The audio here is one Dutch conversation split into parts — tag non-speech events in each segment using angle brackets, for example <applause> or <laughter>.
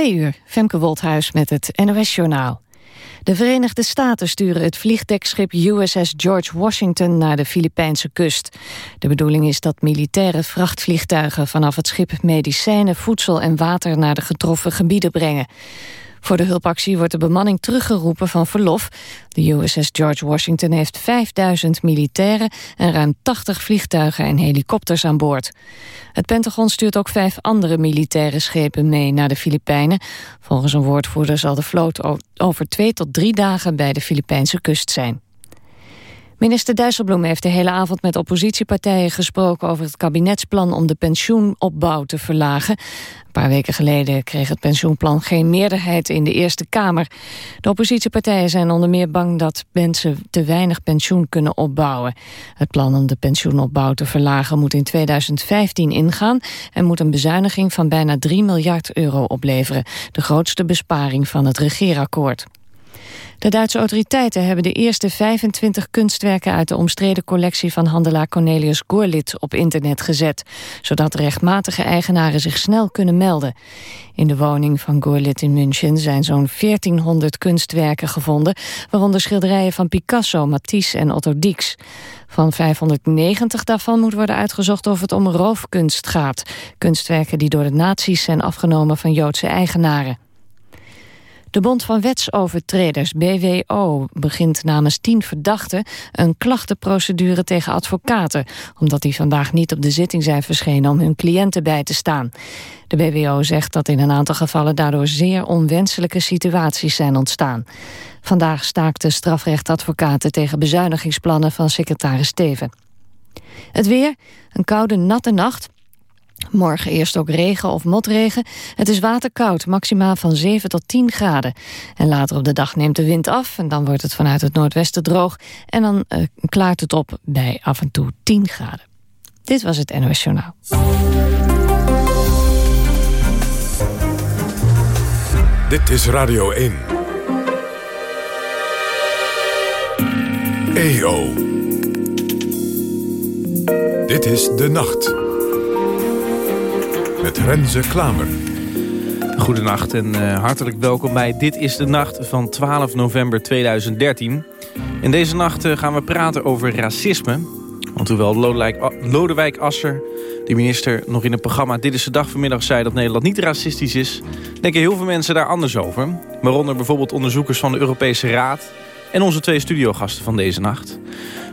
Twee uur, Femke Wolthuis met het NOS-journaal. De Verenigde Staten sturen het vliegdekschip USS George Washington naar de Filipijnse kust. De bedoeling is dat militaire vrachtvliegtuigen vanaf het schip medicijnen, voedsel en water naar de getroffen gebieden brengen. Voor de hulpactie wordt de bemanning teruggeroepen van verlof. De USS George Washington heeft 5000 militairen en ruim 80 vliegtuigen en helikopters aan boord. Het Pentagon stuurt ook vijf andere militaire schepen mee naar de Filipijnen. Volgens een woordvoerder zal de vloot over twee tot drie dagen bij de Filipijnse kust zijn. Minister Dijsselbloem heeft de hele avond met oppositiepartijen gesproken over het kabinetsplan om de pensioenopbouw te verlagen. Een paar weken geleden kreeg het pensioenplan geen meerderheid in de Eerste Kamer. De oppositiepartijen zijn onder meer bang dat mensen te weinig pensioen kunnen opbouwen. Het plan om de pensioenopbouw te verlagen moet in 2015 ingaan en moet een bezuiniging van bijna 3 miljard euro opleveren. De grootste besparing van het regeerakkoord. De Duitse autoriteiten hebben de eerste 25 kunstwerken uit de omstreden collectie van handelaar Cornelius Gorlit op internet gezet, zodat rechtmatige eigenaren zich snel kunnen melden. In de woning van Gorlit in München zijn zo'n 1400 kunstwerken gevonden, waaronder schilderijen van Picasso, Matisse en Otto Dix. Van 590 daarvan moet worden uitgezocht of het om roofkunst gaat. Kunstwerken die door de nazi's zijn afgenomen van Joodse eigenaren. De Bond van Wetsovertreders, BWO, begint namens tien verdachten... een klachtenprocedure tegen advocaten... omdat die vandaag niet op de zitting zijn verschenen om hun cliënten bij te staan. De BWO zegt dat in een aantal gevallen daardoor zeer onwenselijke situaties zijn ontstaan. Vandaag staakten strafrechtadvocaten tegen bezuinigingsplannen van secretaris Steven. Het weer, een koude, natte nacht... Morgen eerst ook regen of motregen. Het is waterkoud, maximaal van 7 tot 10 graden. En later op de dag neemt de wind af en dan wordt het vanuit het noordwesten droog. En dan uh, klaart het op bij af en toe 10 graden. Dit was het NOS Journaal. Dit is Radio 1. EO. Dit is De Nacht met Renze Klamer. Goedenacht en uh, hartelijk welkom bij Dit is de Nacht van 12 november 2013. In deze nacht uh, gaan we praten over racisme. Want hoewel Lodewijk, Lodewijk Asser, de minister, nog in het programma Dit is de Dag vanmiddag zei dat Nederland niet racistisch is... denken heel veel mensen daar anders over. Waaronder bijvoorbeeld onderzoekers van de Europese Raad... en onze twee studiogasten van deze nacht.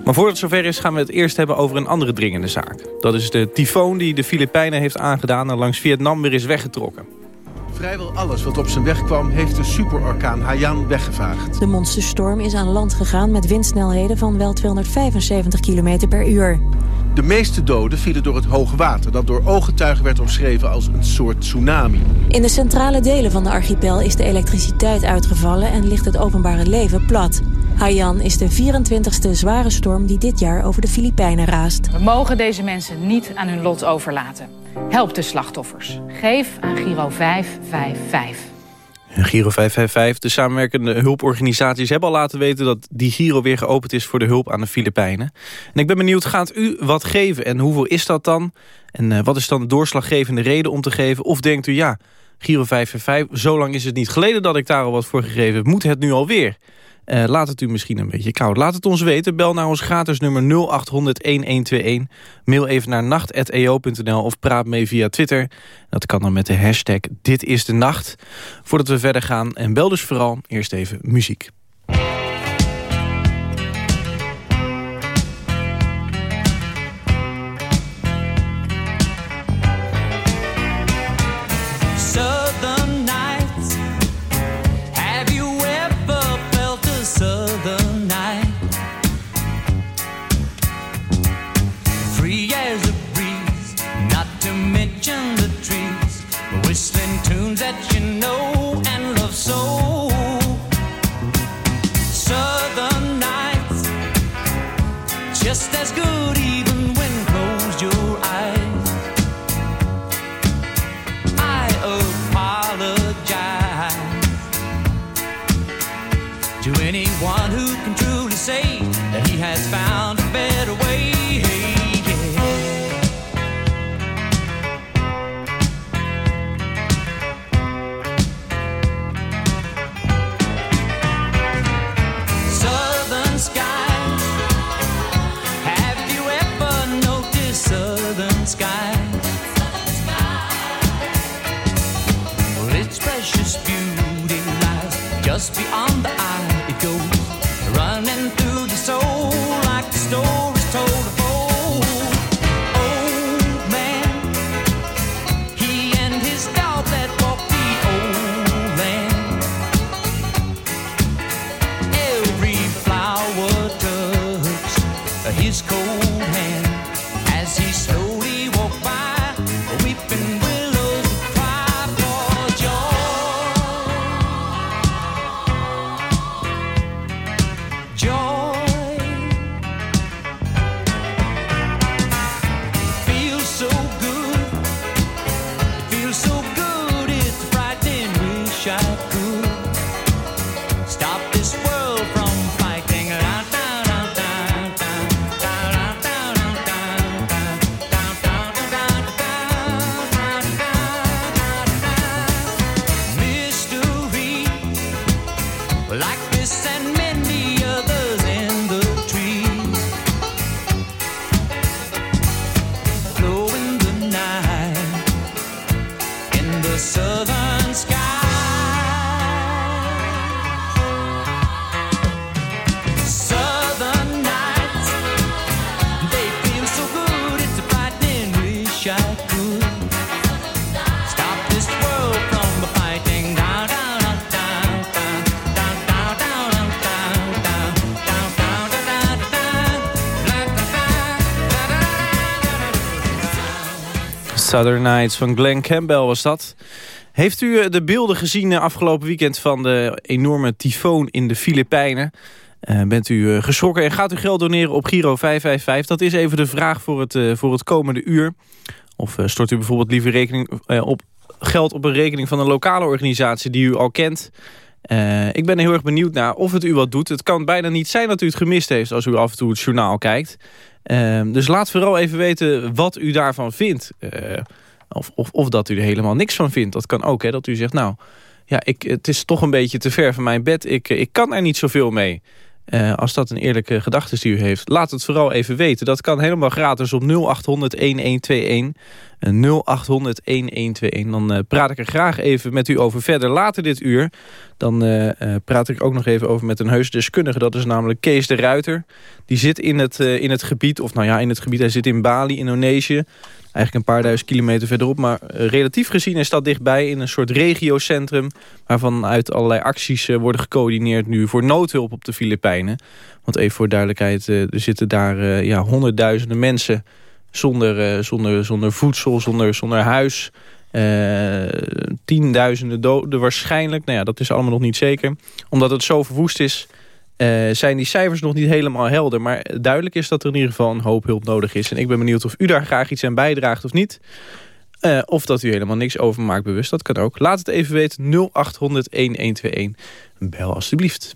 Maar voordat het zover is gaan we het eerst hebben over een andere dringende zaak. Dat is de tyfoon die de Filipijnen heeft aangedaan en langs Vietnam weer is weggetrokken. Vrijwel alles wat op zijn weg kwam heeft de superorkaan Haiyan weggevaagd. De monsterstorm is aan land gegaan met windsnelheden van wel 275 km per uur. De meeste doden vielen door het hoge water... dat door ooggetuigen werd omschreven als een soort tsunami. In de centrale delen van de archipel is de elektriciteit uitgevallen... en ligt het openbare leven plat. Haiyan is de 24e zware storm die dit jaar over de Filipijnen raast. We mogen deze mensen niet aan hun lot overlaten. Help de slachtoffers. Geef aan Giro 555. Giro 555, de samenwerkende hulporganisaties hebben al laten weten dat die Giro weer geopend is voor de hulp aan de Filipijnen. En ik ben benieuwd, gaat u wat geven en hoeveel is dat dan? En uh, wat is dan de doorslaggevende reden om te geven? Of denkt u, ja, Giro 555, zo lang is het niet geleden dat ik daar al wat voor gegeven heb, moet het nu alweer? Uh, laat het u misschien een beetje koud. Laat het ons weten. Bel naar ons gratis nummer 0800-1121. Mail even naar nacht.eo.nl of praat mee via Twitter. Dat kan dan met de hashtag Dit is de Nacht. Voordat we verder gaan. En bel dus vooral eerst even muziek. Just beyond the eye. It goes running through the soul like the stories told of old. Old man, he and his dog that walked the old land. Every flower touched his cold Southern Nights van Glenn Campbell was dat. Heeft u eh, de beelden gezien eh, afgelopen weekend van de enorme tyfoon in de Filipijnen? Eh, bent u geschrokken en gaat u geld doneren op Giro 555? Dat is even de vraag voor het, voor het komende uur. Of stort u bijvoorbeeld liever rekening, op geld op een rekening van een lokale organisatie die u al kent? Ik ben heel erg benieuwd naar of het u wat doet. Het kan bijna niet zijn dat u het gemist heeft als u af en toe het journaal kijkt. Eh, dus laat vooral even weten wat u daarvan vindt. Eh, of, of, of dat u er helemaal niks van vindt. Dat kan ook, hè, dat u zegt, nou, ja, ik, het is toch een beetje te ver van mijn bed. Ik, ik kan er niet zoveel mee. Eh, als dat een eerlijke gedachte is die u heeft, laat het vooral even weten. Dat kan helemaal gratis op 0800-1121. Eh, 0800-1121. Dan eh, praat ik er graag even met u over verder later dit uur. Dan eh, eh, praat ik ook nog even over met een heus deskundige. Dat is namelijk Kees de Ruiter. Die zit in het, in het gebied, of nou ja, in het gebied. Hij zit in Bali, Indonesië. Eigenlijk een paar duizend kilometer verderop. Maar relatief gezien is dat dichtbij in een soort regiocentrum... waarvan uit allerlei acties worden gecoördineerd nu voor noodhulp op de Filipijnen. Want even voor duidelijkheid, er zitten daar ja, honderdduizenden mensen... Zonder, eh, zonder, zonder voedsel, zonder, zonder huis... Eh, tienduizenden doden waarschijnlijk. Nou ja, dat is allemaal nog niet zeker. Omdat het zo verwoest is, eh, zijn die cijfers nog niet helemaal helder. Maar duidelijk is dat er in ieder geval een hoop hulp nodig is. En ik ben benieuwd of u daar graag iets aan bijdraagt of niet. Of dat u helemaal niks over maakt bewust. Dat kan ook. Laat het even weten. 0800 1121. Bel alstublieft.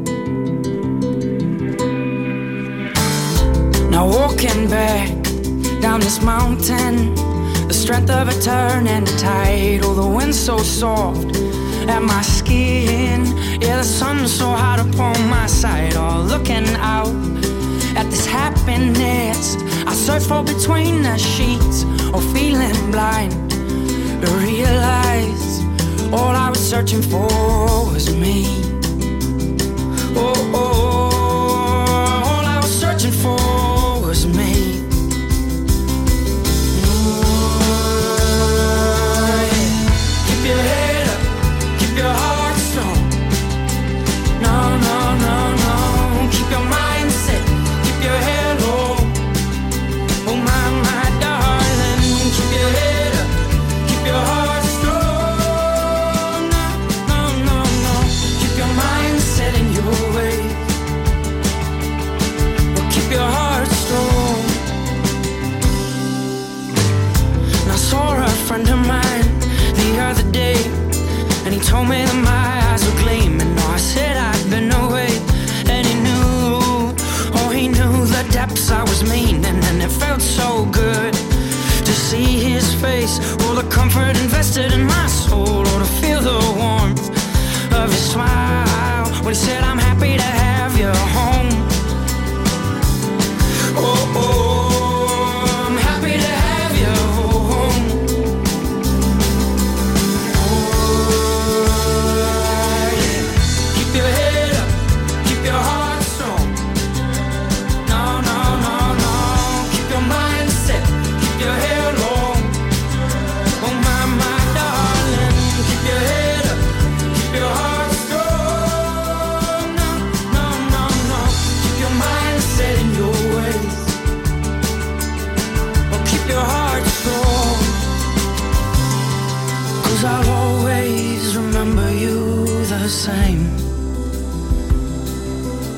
Now walking back down this mountain, the strength of a turn and a tide. Oh, the wind so soft at my skin. Yeah, the sun so hot upon my side. Oh, looking out at this happiness. I search for between the sheets, or feeling blind to realize all I was searching for was me. Oh, oh, oh, comfort invested in my soul, or to feel the warmth of his smile. When he said, I'm I'll always remember you the same.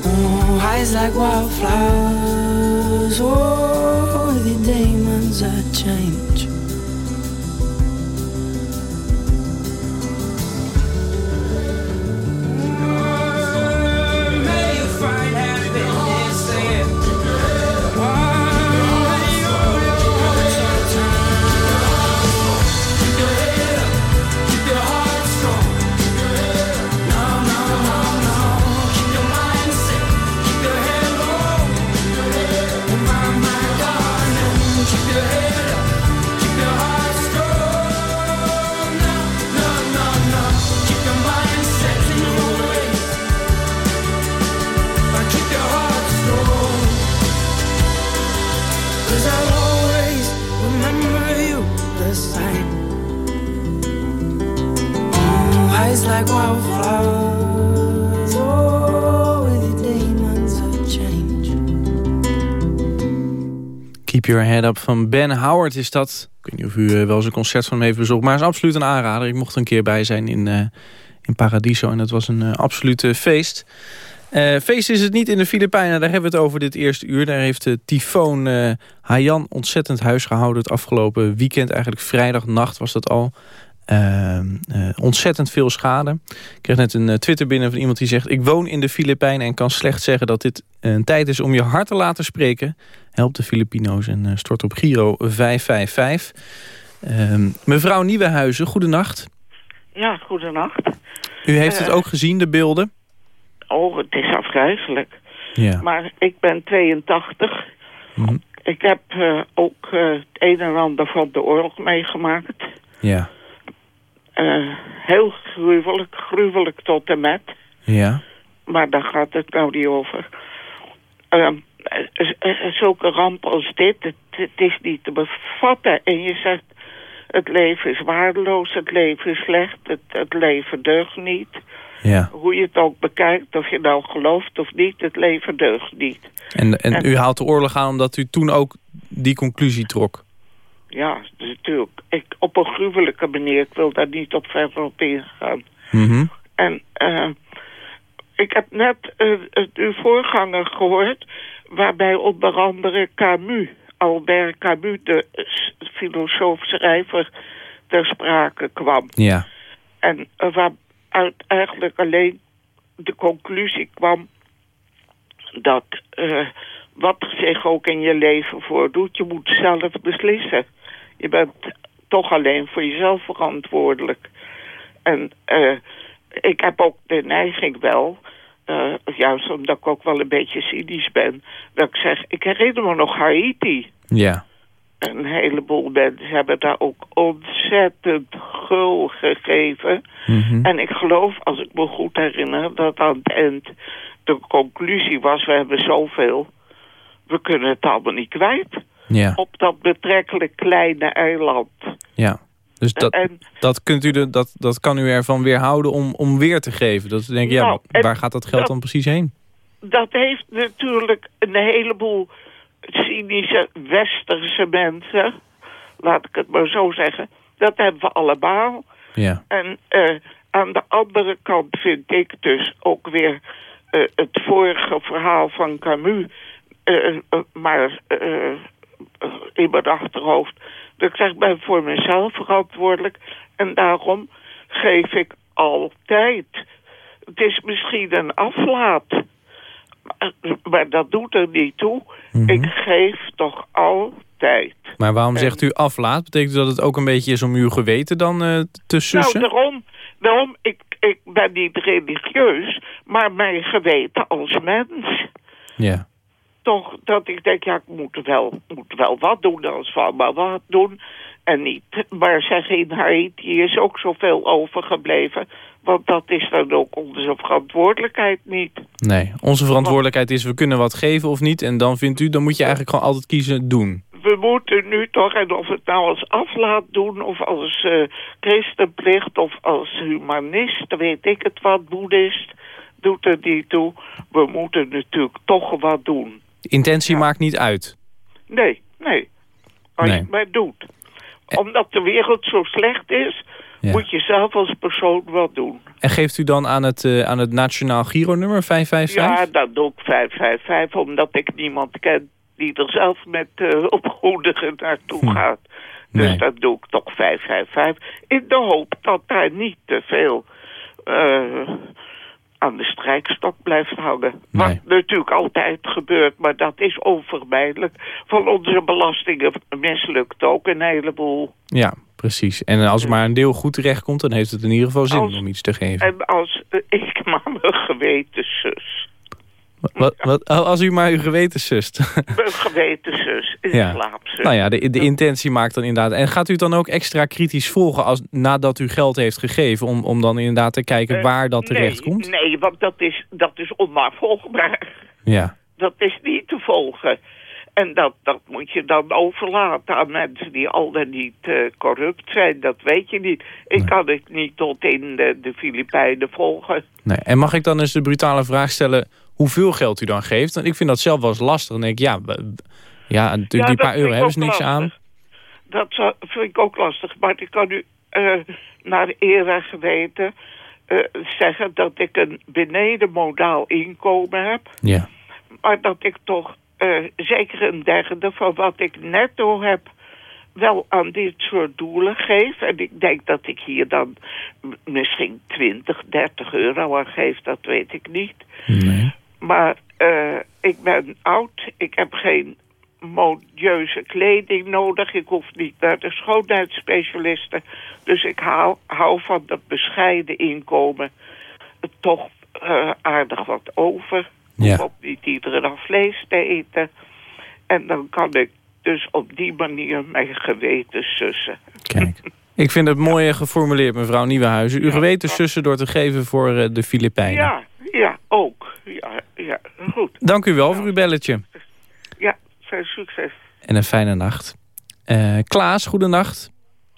Oh, eyes like wildflowers. Oh, the demons that change. Keep Your Head Up van Ben Howard is dat. Ik weet niet of u eh, wel eens een concert van hem heeft bezocht. Maar is absoluut een aanrader. Ik mocht er een keer bij zijn in, eh, in Paradiso. En dat was een uh, absolute feest. Eh, feest is het niet in de Filipijnen. Daar hebben we het over dit eerste uur. Daar heeft de tyfoon uh, Haiyan ontzettend huis gehouden. Het afgelopen weekend, eigenlijk vrijdagnacht was dat al. Uh, ontzettend veel schade. Ik kreeg net een Twitter binnen van iemand die zegt... ik woon in de Filipijnen en kan slecht zeggen dat dit een tijd is om je hart te laten spreken. Help de Filipino's en stort op Giro 555. Ehm, mevrouw Nieuwenhuizen, goedenacht. Ja, goedenacht. U heeft het ook gezien, de beelden? Oh, het is afgrijzelijk. Ja. Maar ik ben 82. Mhm. Ik heb ook het een en ander van de oorlog meegemaakt. Ja. Uh, heel gruwelijk, gruwelijk tot en met. Ja. Maar daar gaat het nou niet over. Ehm, zulke ramp als dit, het, het is niet te bevatten. En je zegt, het leven is waardeloos, het leven is slecht, het, het leven deugt niet. Ja. Hoe je het ook bekijkt, of je nou gelooft of niet, het leven deugt niet. En, en, en u haalt de oorlog aan omdat u toen ook die conclusie trok? Ja, dus natuurlijk. Ik, op een gruwelijke manier, ik wil daar niet op verder op ingaan. Mm -hmm. En uh, ik heb net uh, uw voorganger gehoord, waarbij onder andere Camus, Albert Camus, de filosoof schrijver, ter sprake kwam. Ja. En uh, waar uit eigenlijk alleen de conclusie kwam dat wat zich ook in je leven voordoet, je moet zelf beslissen. Je bent toch alleen voor jezelf verantwoordelijk. En uh, ik heb ook de neiging wel, uh, juist omdat ik ook wel een beetje cynisch ben, dat ik zeg, ik herinner me nog Haiti. Ja. Een heleboel mensen hebben daar ook ontzettend gul gegeven. Mm -hmm. En ik geloof, als ik me goed herinner, dat aan het eind de conclusie was... we hebben zoveel, we kunnen het allemaal niet kwijt. Ja. Op dat betrekkelijk kleine eiland. Ja, dus dat, en, dat, kunt u de, dat, dat kan u ervan weerhouden om, om weer te geven. Dat denk je, nou, ja, waar gaat dat geld dat, dan precies heen? Dat heeft natuurlijk een heleboel cynische westerse mensen, laat ik het maar zo zeggen, dat hebben we allemaal. Ja. En uh, aan de andere kant vind ik dus ook weer uh, het vorige verhaal van Camus, uh, maar in mijn achterhoofd, dat ik zeg, ik ben voor mezelf verantwoordelijk en daarom geef ik altijd. Het is misschien een aflaat maar dat doet er niet toe. Mhm. Ik geef toch altijd tijd. Maar waarom zegt u aflaat? Betekent dat het ook een beetje is om uw geweten dan eh, te sussen? Nou, daarom, daarom ik, ik ben niet religieus, maar mijn geweten als mens. Ja. Toch dat ik denk, ja, ik moet wel, moet wel wat doen als we allemaal wat doen. En niet, maar zeg in Haiti is ook zoveel overgebleven. Want dat is dan ook onze verantwoordelijkheid niet. Nee, onze verantwoordelijkheid is we kunnen wat geven of niet. En dan vindt u, dan moet je eigenlijk gewoon altijd kiezen doen. We moeten nu toch, en of het nou als aflaat doen... of als eh, christenplicht of als humanist, weet ik het wat, boeddhist... doet er niet toe. We moeten natuurlijk toch wat doen. De intentie maakt niet uit. Nee, nee. Als je het maar doet. Omdat de wereld zo slecht is... Ja. moet je zelf als persoon wat doen. En geeft u dan aan het, eh, aan het Nationaal Giro-nummer 555? Ja, dat doe ik 555, omdat ik niemand ken die er zelf met eh opgoedigen naartoe gaat. Dus Nee. dat doe ik toch 555. In de hoop dat daar niet te veel eh, aan de strijkstok blijft hangen. Nee. Wat natuurlijk altijd gebeurt, maar dat is onvermijdelijk. Van onze belastingen mislukt ook een heleboel. Ja, precies. En als maar een deel goed terechtkomt, dan heeft het in ieder geval zin Als- om iets te geven. En als eh, ik <laughs> maar mijn geweten zus. Wat, wat, als u maar uw geweten sust. <laughs> Mijn geweten zus in Ja. slaap zus. nou ja, de, de intentie maakt dan inderdaad... En gaat u het dan ook extra kritisch volgen als, nadat u geld heeft gegeven... om, om dan inderdaad te kijken Eh, waar dat nee, terecht komt? Nee, want dat is, dat is onnavolgbaar. Ja, Dat is niet te volgen. En dat, dat moet je dan overlaten aan mensen die al dan niet eh, corrupt zijn. Dat weet je niet. Ik kan het niet tot in de, de Filipijnen volgen. nee. En mag ik dan eens de brutale vraag stellen... hoeveel geld u dan geeft? Want ik vind dat zelf wel eens lastig. Dan denk ik, ja, ja die dat paar euro hebben ze niks aan. Dat vind ik ook lastig. Maar ik kan u eh, naar eer en geweten eh, zeggen dat ik een benedenmodaal inkomen heb. Ja, Maar dat ik toch eh, zeker een derde van wat ik netto heb wel aan dit soort doelen geef. En ik denk dat ik hier dan misschien 20, 30 euro aan geef, dat weet ik niet. nee. Maar eh, ik ben oud, ik heb geen modieuze kleding nodig. Ik hoef niet naar de schoonheidsspecialisten. Dus ik hou, hou van dat bescheiden inkomen toch eh, aardig wat over. Ja. Hoef ook niet iedere dag vlees te eten. En dan kan ik dus op die manier mijn geweten sussen. Kijk. Ik vind het mooi geformuleerd, mevrouw Nieuwenhuizen. Uw geweten sussen door te geven voor eh, de Filipijnen. Ja, ja, ook. Ja, ja, goed. Dank u wel voor uw belletje. Ja, veel succes. En een fijne nacht. Eh, Klaas, goedenacht.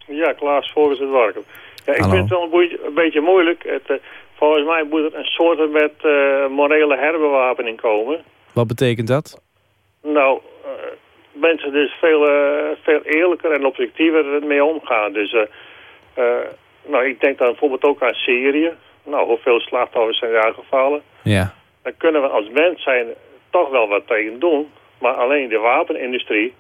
Ja, Klaas, volgens het werken. Ja, ik Hallo. vind het wel een, een beetje moeilijk. Het, eh, volgens mij moet er een soort met eh, morele herbewapening komen. Wat betekent dat? Nou, eh, mensen dus veel, veel eerlijker en objectiever mee omgaan. Dus, eh, eh, nou, ik denk dan bijvoorbeeld ook aan Syrië. Nou, hoeveel slachtoffers zijn daar gevallen? Ja. Daar kunnen we als mens zijn toch wel wat tegen doen. Maar alleen de wapenindustrie,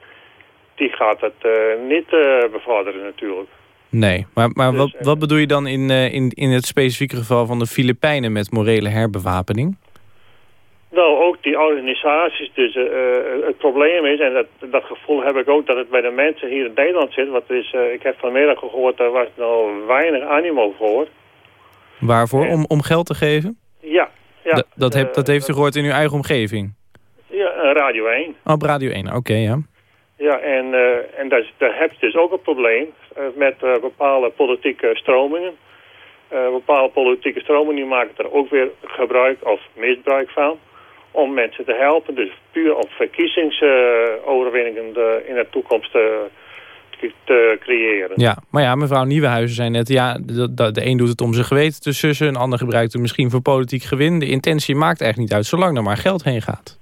die gaat het eh, niet eh, bevorderen natuurlijk. Nee, maar, maar Dus, wat, eh, wat bedoel je dan in, in, in het specifieke geval van de Filipijnen met morele herbewapening? Nou, ook die organisaties. Dus het probleem is, en dat, dat gevoel heb ik ook, dat het bij de mensen hier in Nederland zit. Want is, ik heb vanmiddag gehoord, daar was nou weinig animo voor. Waarvoor? Om, om geld te geven? Ja. Ja dat, dat, heb, dat eh, heeft u gehoord in uw eigen omgeving? Ja, eh, Radio 1. Oh, op Radio 1, oké, ja. Ja, en, eh, en daar, daar heb je dus ook een probleem met bepaalde politieke stromingen. Bepaalde politieke stromingen die maken er ook weer gebruik of misbruik van om mensen te helpen. Dus puur om verkiezingsoverwinningen in de toekomst te, te creëren. Ja, maar ja, mevrouw Nieuwenhuizen zei net... ja, de, de, de een doet het om zijn geweten te sussen... een ander gebruikt het misschien voor politiek gewin. De intentie maakt echt niet uit, zolang er maar geld heen gaat.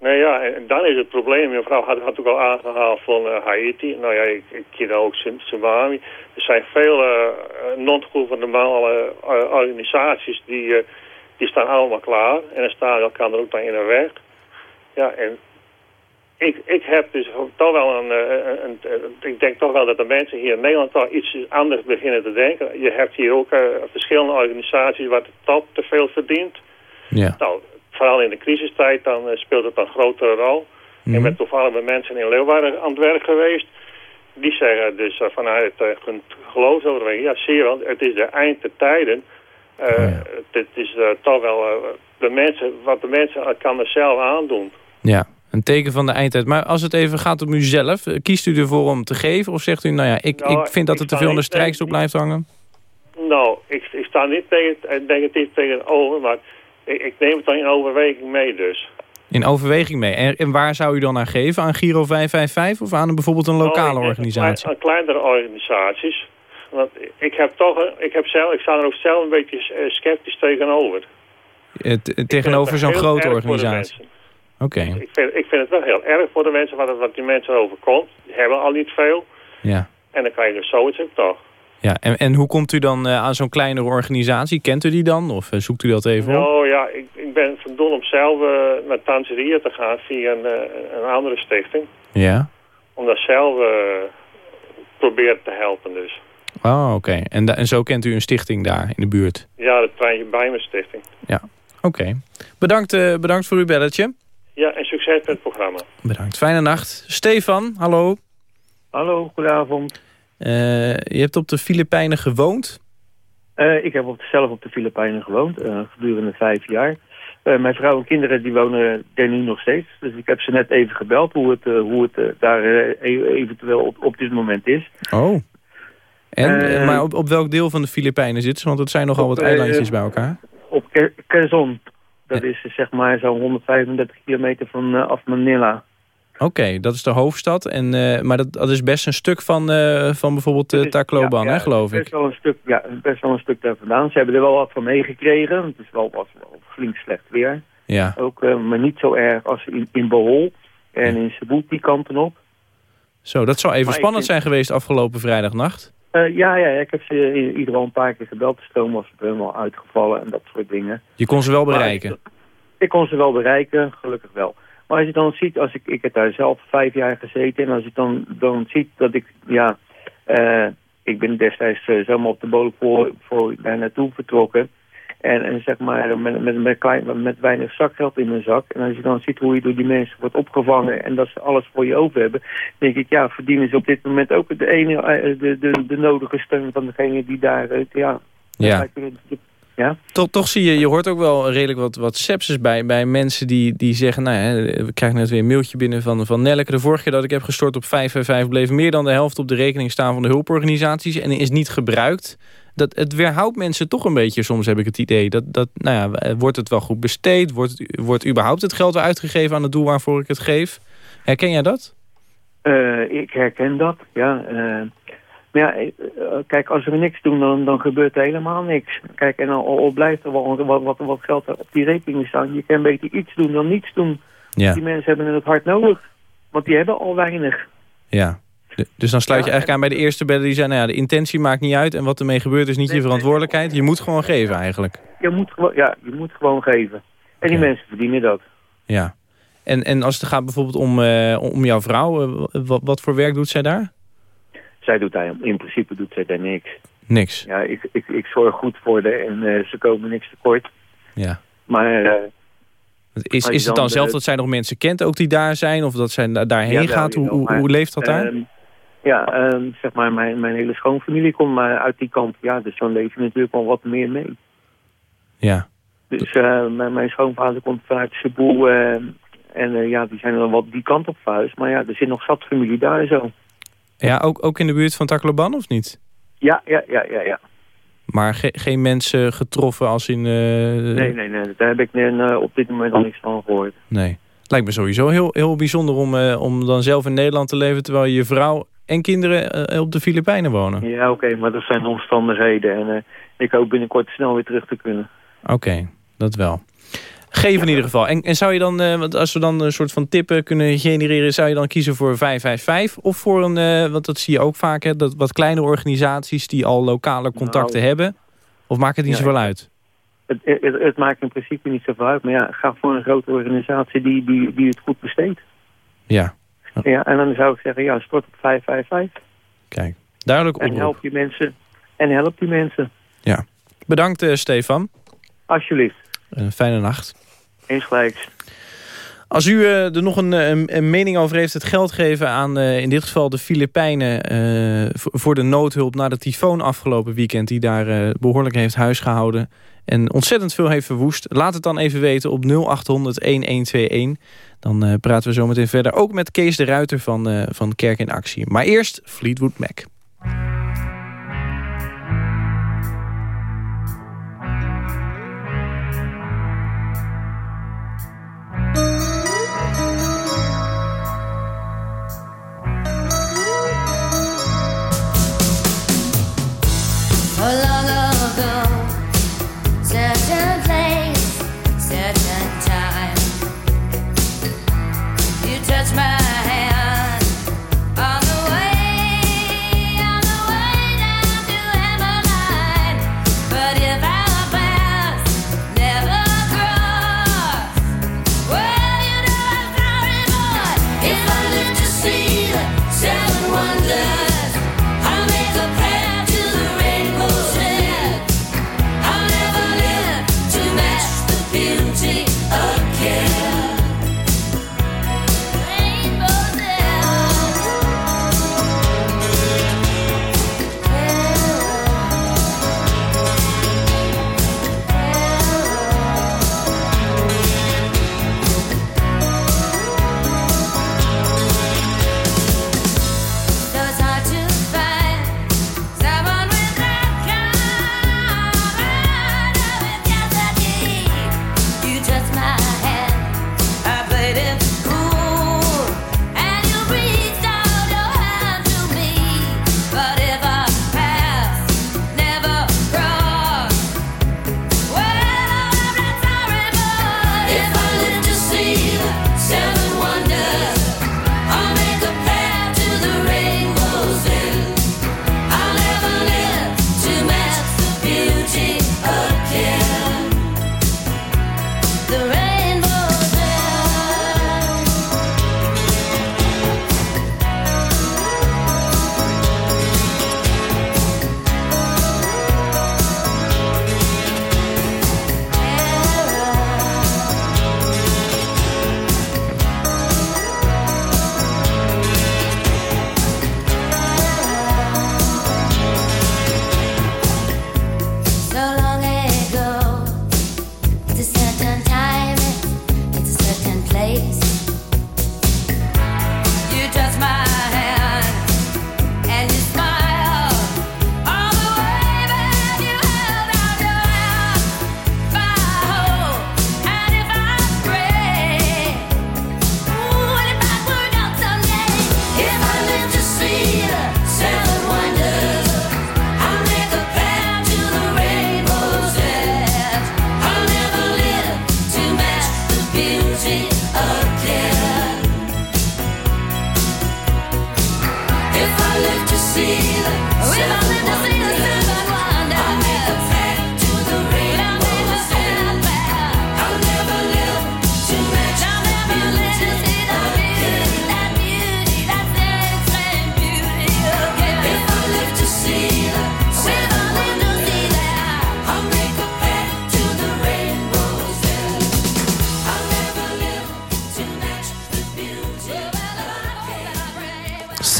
Nou ja, en dan is het probleem. Mevrouw had, had ook al aangehaald van eh, Haiti. Nou ja, ik, ik ken ook Tsun- tsunami. Er zijn veel eh, non-gouvernementale eh, organisaties die, die staan allemaal klaar. En dan staan elkaar er ook dan in de weg. Ja, en ik, ik heb dus toch wel een, eh, een, een- Ik denk toch wel dat de mensen hier in Nederland toch iets anders beginnen te denken. Je hebt hier ook eh, verschillende organisaties waar de top te veel verdient. Ja. Nou, vooral in de crisistijd dan eh, speelt het een grotere rol. Ik ben toevallig met mensen in Leeuwarden aan het werk geweest. Die zeggen dus eh, vanuit een geloofsoverweging... Ja, zie je wel, het is de eind der tijden. Uh, Het is toch wel de mensen, wat de mensen kan er zelf aandoen. Ja, een teken van de eindtijd. Maar als het even gaat om uzelf, kiest u ervoor om te geven? Of zegt u, nou ja, ik, Nou, ik vind dat het te veel aan de strijkstok blijft hangen? Nou, ik, ik sta niet tegen, negatief tegenover, maar ik, ik neem het dan in overweging mee dus. In overweging mee. En, en waar zou u dan aan geven? Aan Giro 555 of aan een, bijvoorbeeld een lokale Nou, denk organisatie? Aan, kleinere organisaties. Want ik heb toch, ik heb zelf, ik sta er ook zelf een beetje eh, sceptisch tegenover. Eh, t- Ik vind tegenover het zo'n grote organisatie? Oké, Ik vind, ik vind het wel heel erg voor de mensen wat, die mensen overkomt. Die hebben al niet veel. ja. En dan kan je zoiets ook toch. ja. En, en hoe komt u dan eh, aan zo'n kleinere organisatie? Kent u die dan? Of eh, zoekt u dat even op? Nou ja, ik, ik ben van om zelf eh, naar Tanzania te gaan via een, een andere stichting. Ja. Om dat zelf proberen te helpen dus. Oh, oké. En, en zo kent u een stichting daar in de buurt? Ja, de Treintje bij mijn stichting. Ja. Oké. Bedankt, bedankt voor uw belletje. Ja, en succes met het programma. Bedankt. Fijne nacht. Stefan, hallo. Hallo, goedenavond. Eh, je hebt op de Filipijnen gewoond. Eh, ik heb op, zelf op de Filipijnen gewoond, eh, gedurende vijf jaar. Eh, mijn vrouw en kinderen die wonen er nu nog steeds. Dus ik heb ze net even gebeld hoe het, eh, hoe het daar eh, e- eventueel op, op dit moment is. Oh. En, maar op, op welk deel van de Filipijnen zitten ze? Want het zijn nogal op, wat eilandjes bij elkaar. Op Quezon. Dat is zeg maar zo'n 135 kilometer van eh, af Manila. Oké, dat is de hoofdstad. En, eh, maar dat, dat is best een stuk van, eh, van bijvoorbeeld uh, Tacloban, Ja, hè, geloof best ik. Wel een stuk, ja, best wel een stuk daar vandaan. Ze hebben er wel wat van meegekregen. Het is wel, was wel flink slecht weer. Ja. Ook, maar niet zo erg als in, in Bohol en in Cebu, die kanten op. Zo, dat zou even Maar spannend vind- zijn geweest afgelopen vrijdagnacht. Eh, ja, ja, ik heb ze in ieder geval een paar keer gebeld. De stroom was helemaal uitgevallen en dat soort dingen. Je kon ze wel bereiken. Ik kon ze wel bereiken, gelukkig wel. Maar als je dan ziet, als ik, ik heb daar zelf vijf jaar gezeten... en als ik dan, dan ziet dat ik, ja... eh, ik ben destijds uh, zomaar op de bodem voor, voor daar naartoe vertrokken... En, en zeg maar met, met, met, klein, met weinig zakgeld in mijn zak. En als je dan ziet hoe je door die mensen wordt opgevangen... en dat ze alles voor je over hebben... denk ik, ja, verdienen ze op dit moment ook de, ene, eh, de, de, de nodige steun van degene die daar... ja, Ja. Ja? Toch, toch zie je, je hoort ook wel redelijk wat, wat sepsis bij, bij mensen die, die zeggen... nou ja, we krijgen net weer een mailtje binnen van, van Nelleke. De vorige keer dat ik heb gestort op 555 bleef meer dan de helft op de rekening staan van de hulporganisaties... en is niet gebruikt. Dat, het weerhoudt mensen toch een beetje, soms heb ik het idee. Dat, dat, nou ja, wordt het wel goed besteed? Wordt, wordt überhaupt het geld uitgegeven aan het doel waarvoor ik het geef? Herken jij dat? Uh, ik herken dat, ja. Uh, maar ja, uh, kijk, als we niks doen, dan, dan gebeurt er helemaal niks. Kijk, en al, al blijft er wel wat, wat, wat geld op die rekening staan. Je kan beter iets doen dan niets doen. Ja. Die mensen hebben het hard nodig. Want die hebben al weinig. Ja. Dus dan sluit je eigenlijk aan bij de eerste bedden die zei... nou ja, de intentie maakt niet uit en wat ermee gebeurt is niet je verantwoordelijkheid. Je moet gewoon geven eigenlijk. Je moet, gewoon, ja, je moet gewoon geven. En die mensen verdienen dat. Ja. En, en als het gaat bijvoorbeeld om, uh, om jouw vrouw, uh, wat, wat voor werk doet zij daar? Zij doet daar, in principe doet zij daar niks. Niks? Ja, ik, ik, ik zorg goed voor haar en uh, ze komen niks tekort. Ja. Maar... eh, is, is het dan zelf dat zij nog mensen kent ook die daar zijn? Of dat zij daarheen ja, gaat? Hoe, hoe, hoe leeft dat daar? Um, ja, um, zeg maar, mijn, mijn hele schoonfamilie komt maar uit die kant. Ja, dus dan leef je natuurlijk wel wat meer mee. Ja. Dus uh, mijn, mijn schoonvader komt vanuit Cebu uh, en uh, ja, die zijn dan wat die kant op verhuisd. Maar ja, er zit nog zat familie daar zo. Ja, ook, ook in de buurt van Tacloban of niet? Ja, ja, ja, ja, ja. Maar ge geen mensen getroffen als in... nee, nee, nee. Daar heb ik uh, op dit moment al niks van gehoord. Nee. Lijkt me sowieso heel, heel bijzonder om, uh, om dan zelf in Nederland te leven... terwijl je vrouw en kinderen op de Filipijnen wonen. Ja, oké, okay, maar dat zijn omstandigheden. En ik hoop binnenkort snel weer terug te kunnen. Oké, okay, dat wel. Geef in ieder geval. En, en zou je dan, uh, als we dan een soort van tippen kunnen genereren... zou je dan kiezen voor 555 of voor een... Uh, want dat zie je ook vaak, hè, dat wat kleinere organisaties... die al lokale contacten nou, hebben? Of maakt het niet ja, zoveel uit? Het, het, het, maakt in principe niet zoveel uit. Maar ja, ga voor een grote organisatie die, die, die het goed besteedt. Ja. Ja, en dan zou ik zeggen, ja, stort op 555. Kijk, duidelijk oproep. En help die mensen. En help die mensen. Ja. Bedankt, uh, Stefan. Alsjeblieft. Een fijne nacht. Eens gelijks. Als u eh, er nog een, een, een mening over heeft, het geld geven aan eh, in dit geval de Filipijnen... eh, voor- de noodhulp na de tyfoon afgelopen weekend... die daar eh, behoorlijk heeft huisgehouden en ontzettend veel heeft verwoest. Laat het dan even weten op 0800-1121. Dan eh, praten we zo meteen verder. Ook met Kees de Ruiter van, eh, van Kerk in Actie. Maar eerst Fleetwood Mac.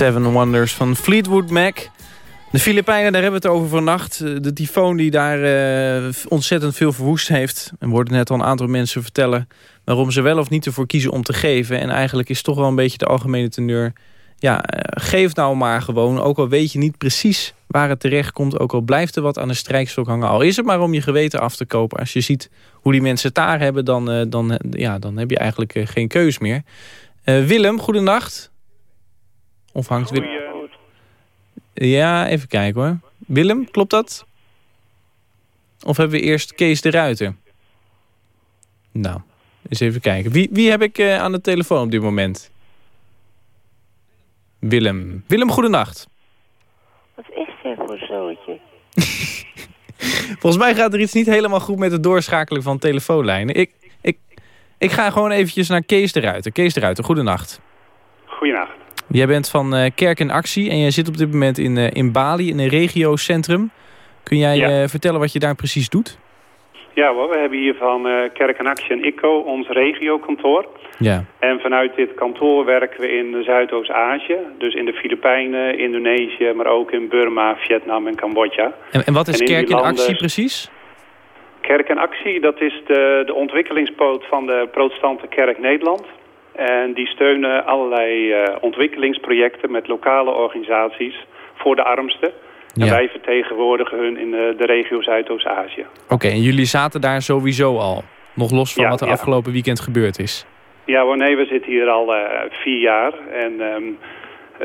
Seven Wonders van Fleetwood Mac. De Filipijnen, daar hebben we het over vannacht. Eh, De tyfoon die daar eh, ontzettend veel verwoest heeft. En worden net al een aantal mensen vertellen... waarom ze wel of niet ervoor kiezen om te geven. En eigenlijk is toch wel een beetje de algemene teneur... ja, eh, geef nou maar gewoon. Ook al weet je niet precies waar het terecht komt. Ook al blijft er wat aan de strijkstok hangen. Al is het maar om je geweten af te kopen. Als je ziet hoe die mensen het daar hebben... dan, dan, ja, dan heb je eigenlijk geen keus meer. Willem, goedenacht. Of hangt Willem... Ja, even kijken hoor. Willem, klopt dat? Of hebben we eerst Kees de Ruiter? Nou, eens even kijken. Wie, wie heb ik eh, aan de telefoon op dit moment? Willem. Willem, goedenacht. Wat is dit voor zootje? <laughs> Volgens mij gaat er iets niet helemaal goed met het doorschakelen van telefoonlijnen. Ik, ik, ik ga gewoon eventjes naar Kees de Ruiter. Kees de Ruiter, goedenacht. Goedenacht. Jij bent van eh, Kerk in Actie en jij zit op dit moment in, eh, in Bali, in een regiocentrum. Kun jij Ja. eh, vertellen wat je daar precies doet? Ja hoor, we hebben hier van Kerk en Actie en ICO ons regiokantoor. Ja. En vanuit dit kantoor werken we in Zuidoost-Azië. Dus in de Filipijnen, Indonesië, maar ook in Burma, Vietnam en Cambodja. En, en wat is En in Kerk in landen- Actie precies? Kerk en Actie, dat is de, de ontwikkelingspoot van de protestante kerk Nederland. En die steunen allerlei eh, ontwikkelingsprojecten met lokale organisaties voor de armsten. En Ja. wij vertegenwoordigen hun in de, de regio Zuidoost-Azië. Oké, en jullie zaten daar sowieso al. Nog los van Ja, wat er ja. afgelopen weekend gebeurd is. Ja, hoor, nee, we zitten hier al eh, vier jaar. En ehm, eh,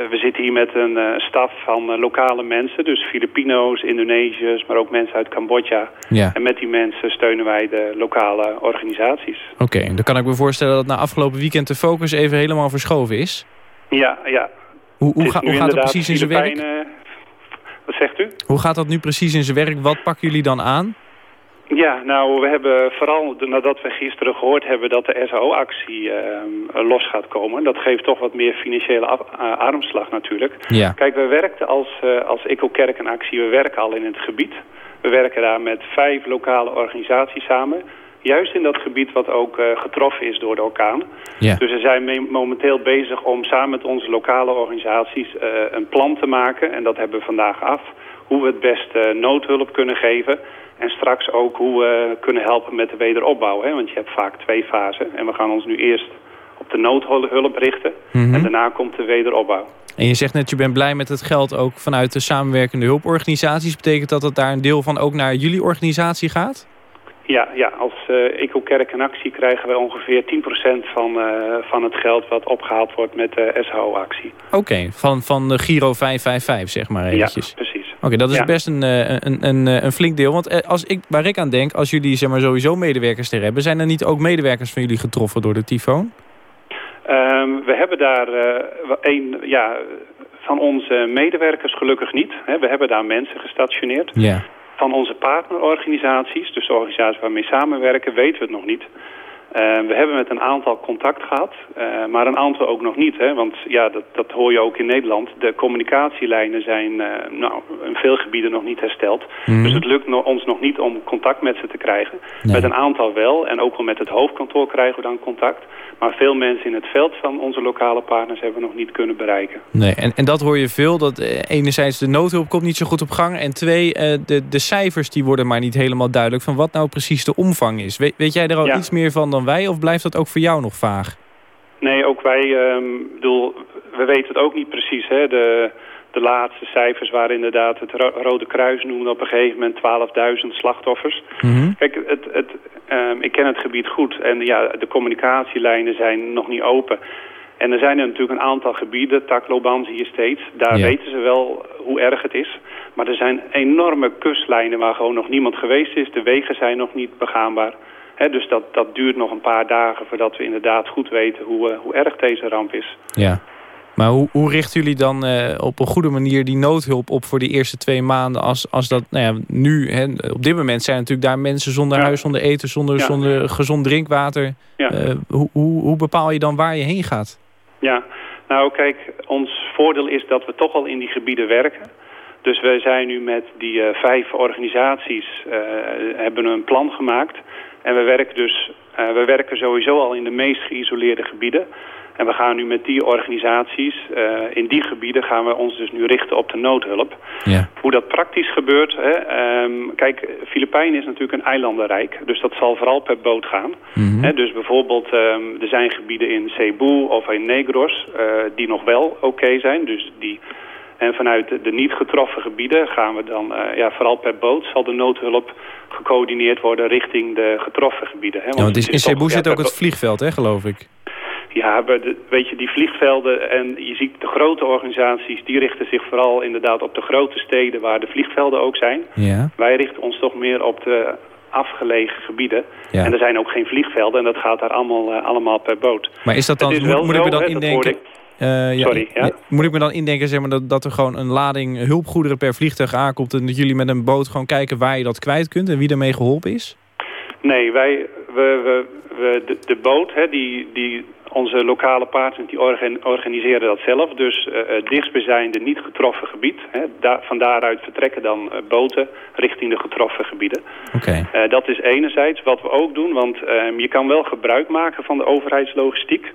we zitten hier met een eh, staf van eh, lokale mensen. Dus Filipino's, Indonesiërs, maar ook mensen uit Cambodja. Ja. En met die mensen steunen wij de lokale organisaties. Oké, dan kan ik me voorstellen dat na afgelopen weekend de focus even helemaal verschoven is. Ja, ja. Hoe, hoe, Het ga- hoe gaat het precies in zijn werk? Wat zegt u? Hoe gaat dat nu precies in zijn werk? Wat pakken jullie dan aan? Ja, nou, we hebben vooral nadat we gisteren gehoord hebben dat de SAO-actie ehm, los gaat komen. Dat geeft toch wat meer financiële af- eh, armslag natuurlijk. Ja. Kijk, we werkten als, eh als Eco Kerk en Actie, we werken al in het gebied. We werken daar met vijf lokale organisaties samen. Juist in dat gebied wat ook eh, getroffen is door de orkaan. Ja. Dus we zijn me- momenteel bezig om samen met onze lokale organisaties een plan te maken. En dat hebben we vandaag af. Hoe we het beste noodhulp kunnen geven. En straks ook hoe we kunnen helpen met de wederopbouw. Hè? Want je hebt vaak twee fasen. En we gaan ons nu eerst op de noodhulp richten. Mhm. En daarna komt de wederopbouw. En je zegt net, je bent blij met het geld ook vanuit de samenwerkende hulporganisaties. Betekent dat dat daar een deel van ook naar jullie organisatie gaat? Ja, ja als eh Eco Kerk en Actie krijgen we ongeveer 10% van, eh, van het geld wat opgehaald wordt met de SHO-actie. Oké, van, van de Giro 555 zeg maar eventjes. Ja, precies. Oké, dat is Ja. best een, eh, een, een, eh, een flink deel. Want eh, als ik, waar ik aan denk, als jullie zeg maar, sowieso medewerkers er hebben... zijn er niet ook medewerkers van jullie getroffen door de tyfoon? Ehm, we hebben daar eh, een, ja, van onze medewerkers gelukkig niet. We hebben daar mensen gestationeerd. Ja. Van onze partnerorganisaties, dus de organisaties waarmee we samenwerken, weten we het nog niet. Eh, we hebben met een aantal contact gehad, eh, maar een aantal ook nog niet. Hè? Want ja, dat, dat hoor je ook in Nederland. De communicatielijnen zijn eh, nou, in veel gebieden nog niet hersteld. Mhm. Dus het lukt no- ons nog niet om contact met ze te krijgen. Nee. Met een aantal wel. En ook wel met het hoofdkantoor krijgen we dan contact. Maar veel mensen in het veld van onze lokale partners hebben we nog niet kunnen bereiken. Nee, en, en dat hoor je veel. Dat enerzijds de noodhulp komt niet zo goed op gang. En twee, de, de cijfers die worden maar niet helemaal duidelijk... van wat nou precies de omvang is. Weet, weet jij er al Ja. iets meer van dan wij? Of blijft dat ook voor jou nog vaag? Nee, ook wij, ehm, bedoel, we weten het ook niet precies. Hè? De, de laatste cijfers waren inderdaad het Ro- Rode Kruis noemde op een gegeven moment 12.000 slachtoffers. Kijk, het, het, ehm, ik ken het gebied goed en ja, de communicatielijnen zijn nog niet open. En er zijn er natuurlijk een aantal gebieden, Tacloban zie je steeds. Daar Ja. weten ze wel hoe erg het is. Maar er zijn enorme kustlijnen waar gewoon nog niemand geweest is. De wegen zijn nog niet begaanbaar. Dus dat, dat duurt nog een paar dagen voordat we inderdaad goed weten hoe, eh, hoe erg deze ramp is. Ja. Maar hoe, hoe richten jullie dan eh, op een goede manier die noodhulp op voor die eerste twee maanden? Als, als dat, nou ja, nu, hè, op dit moment zijn natuurlijk daar mensen zonder huis, zonder eten, zonder, Ja. zonder gezond drinkwater. Ja. Eh, hoe, hoe, hoe bepaal je dan waar je heen gaat? Ja, nou kijk, ons voordeel is dat we toch al in die gebieden werken. Dus we zijn nu met die vijf organisaties, eh, hebben een plan gemaakt. En we werken dus, eh, we werken sowieso al in de meest geïsoleerde gebieden. En we gaan nu met die organisaties, eh, in die gebieden gaan we ons dus nu richten op de noodhulp. Ja. Hoe dat praktisch gebeurt, hè, ehm, kijk, Filipijnen is natuurlijk een eilandenrijk. Dus dat zal vooral per boot gaan. Mhm. Hè, dus bijvoorbeeld, ehm, er zijn gebieden in Cebu of in Negros eh, die nog wel oké zijn. Dus die, en vanuit de, de niet getroffen gebieden gaan we dan, eh, ja, vooral per boot zal de noodhulp gecoördineerd worden richting de getroffen gebieden. Hè, Ja, want in Cebu zit ook het vliegveld, hè, geloof ik. ja, weet je, die vliegvelden en je ziet de grote organisaties... die richten zich vooral inderdaad op de grote steden waar de vliegvelden ook zijn. Ja. Wij richten ons toch meer op de afgelegen gebieden. Ja. En er zijn ook geen vliegvelden en dat gaat daar allemaal, eh, allemaal per boot. Maar is dat dan, is moet, moet ik me zo, dan indenken... ik- Eh, ja, Sorry, ja? Moet ik me dan indenken zeg maar, dat, dat er gewoon een lading hulpgoederen per vliegtuig aankomt... en dat jullie met een boot gewoon kijken waar je dat kwijt kunt... en wie ermee geholpen is? Nee, wij, we, we, we, de, de boot, hè, die, die, onze lokale partners, die organ- organiseren dat zelf. Dus eh het dichtstbijzijnde niet getroffen gebied. Hè, van daaruit vertrekken dan eh, boten richting de getroffen gebieden. Oké. Dat is enerzijds wat we ook doen, want ehm, je kan wel gebruik maken van de overheidslogistiek.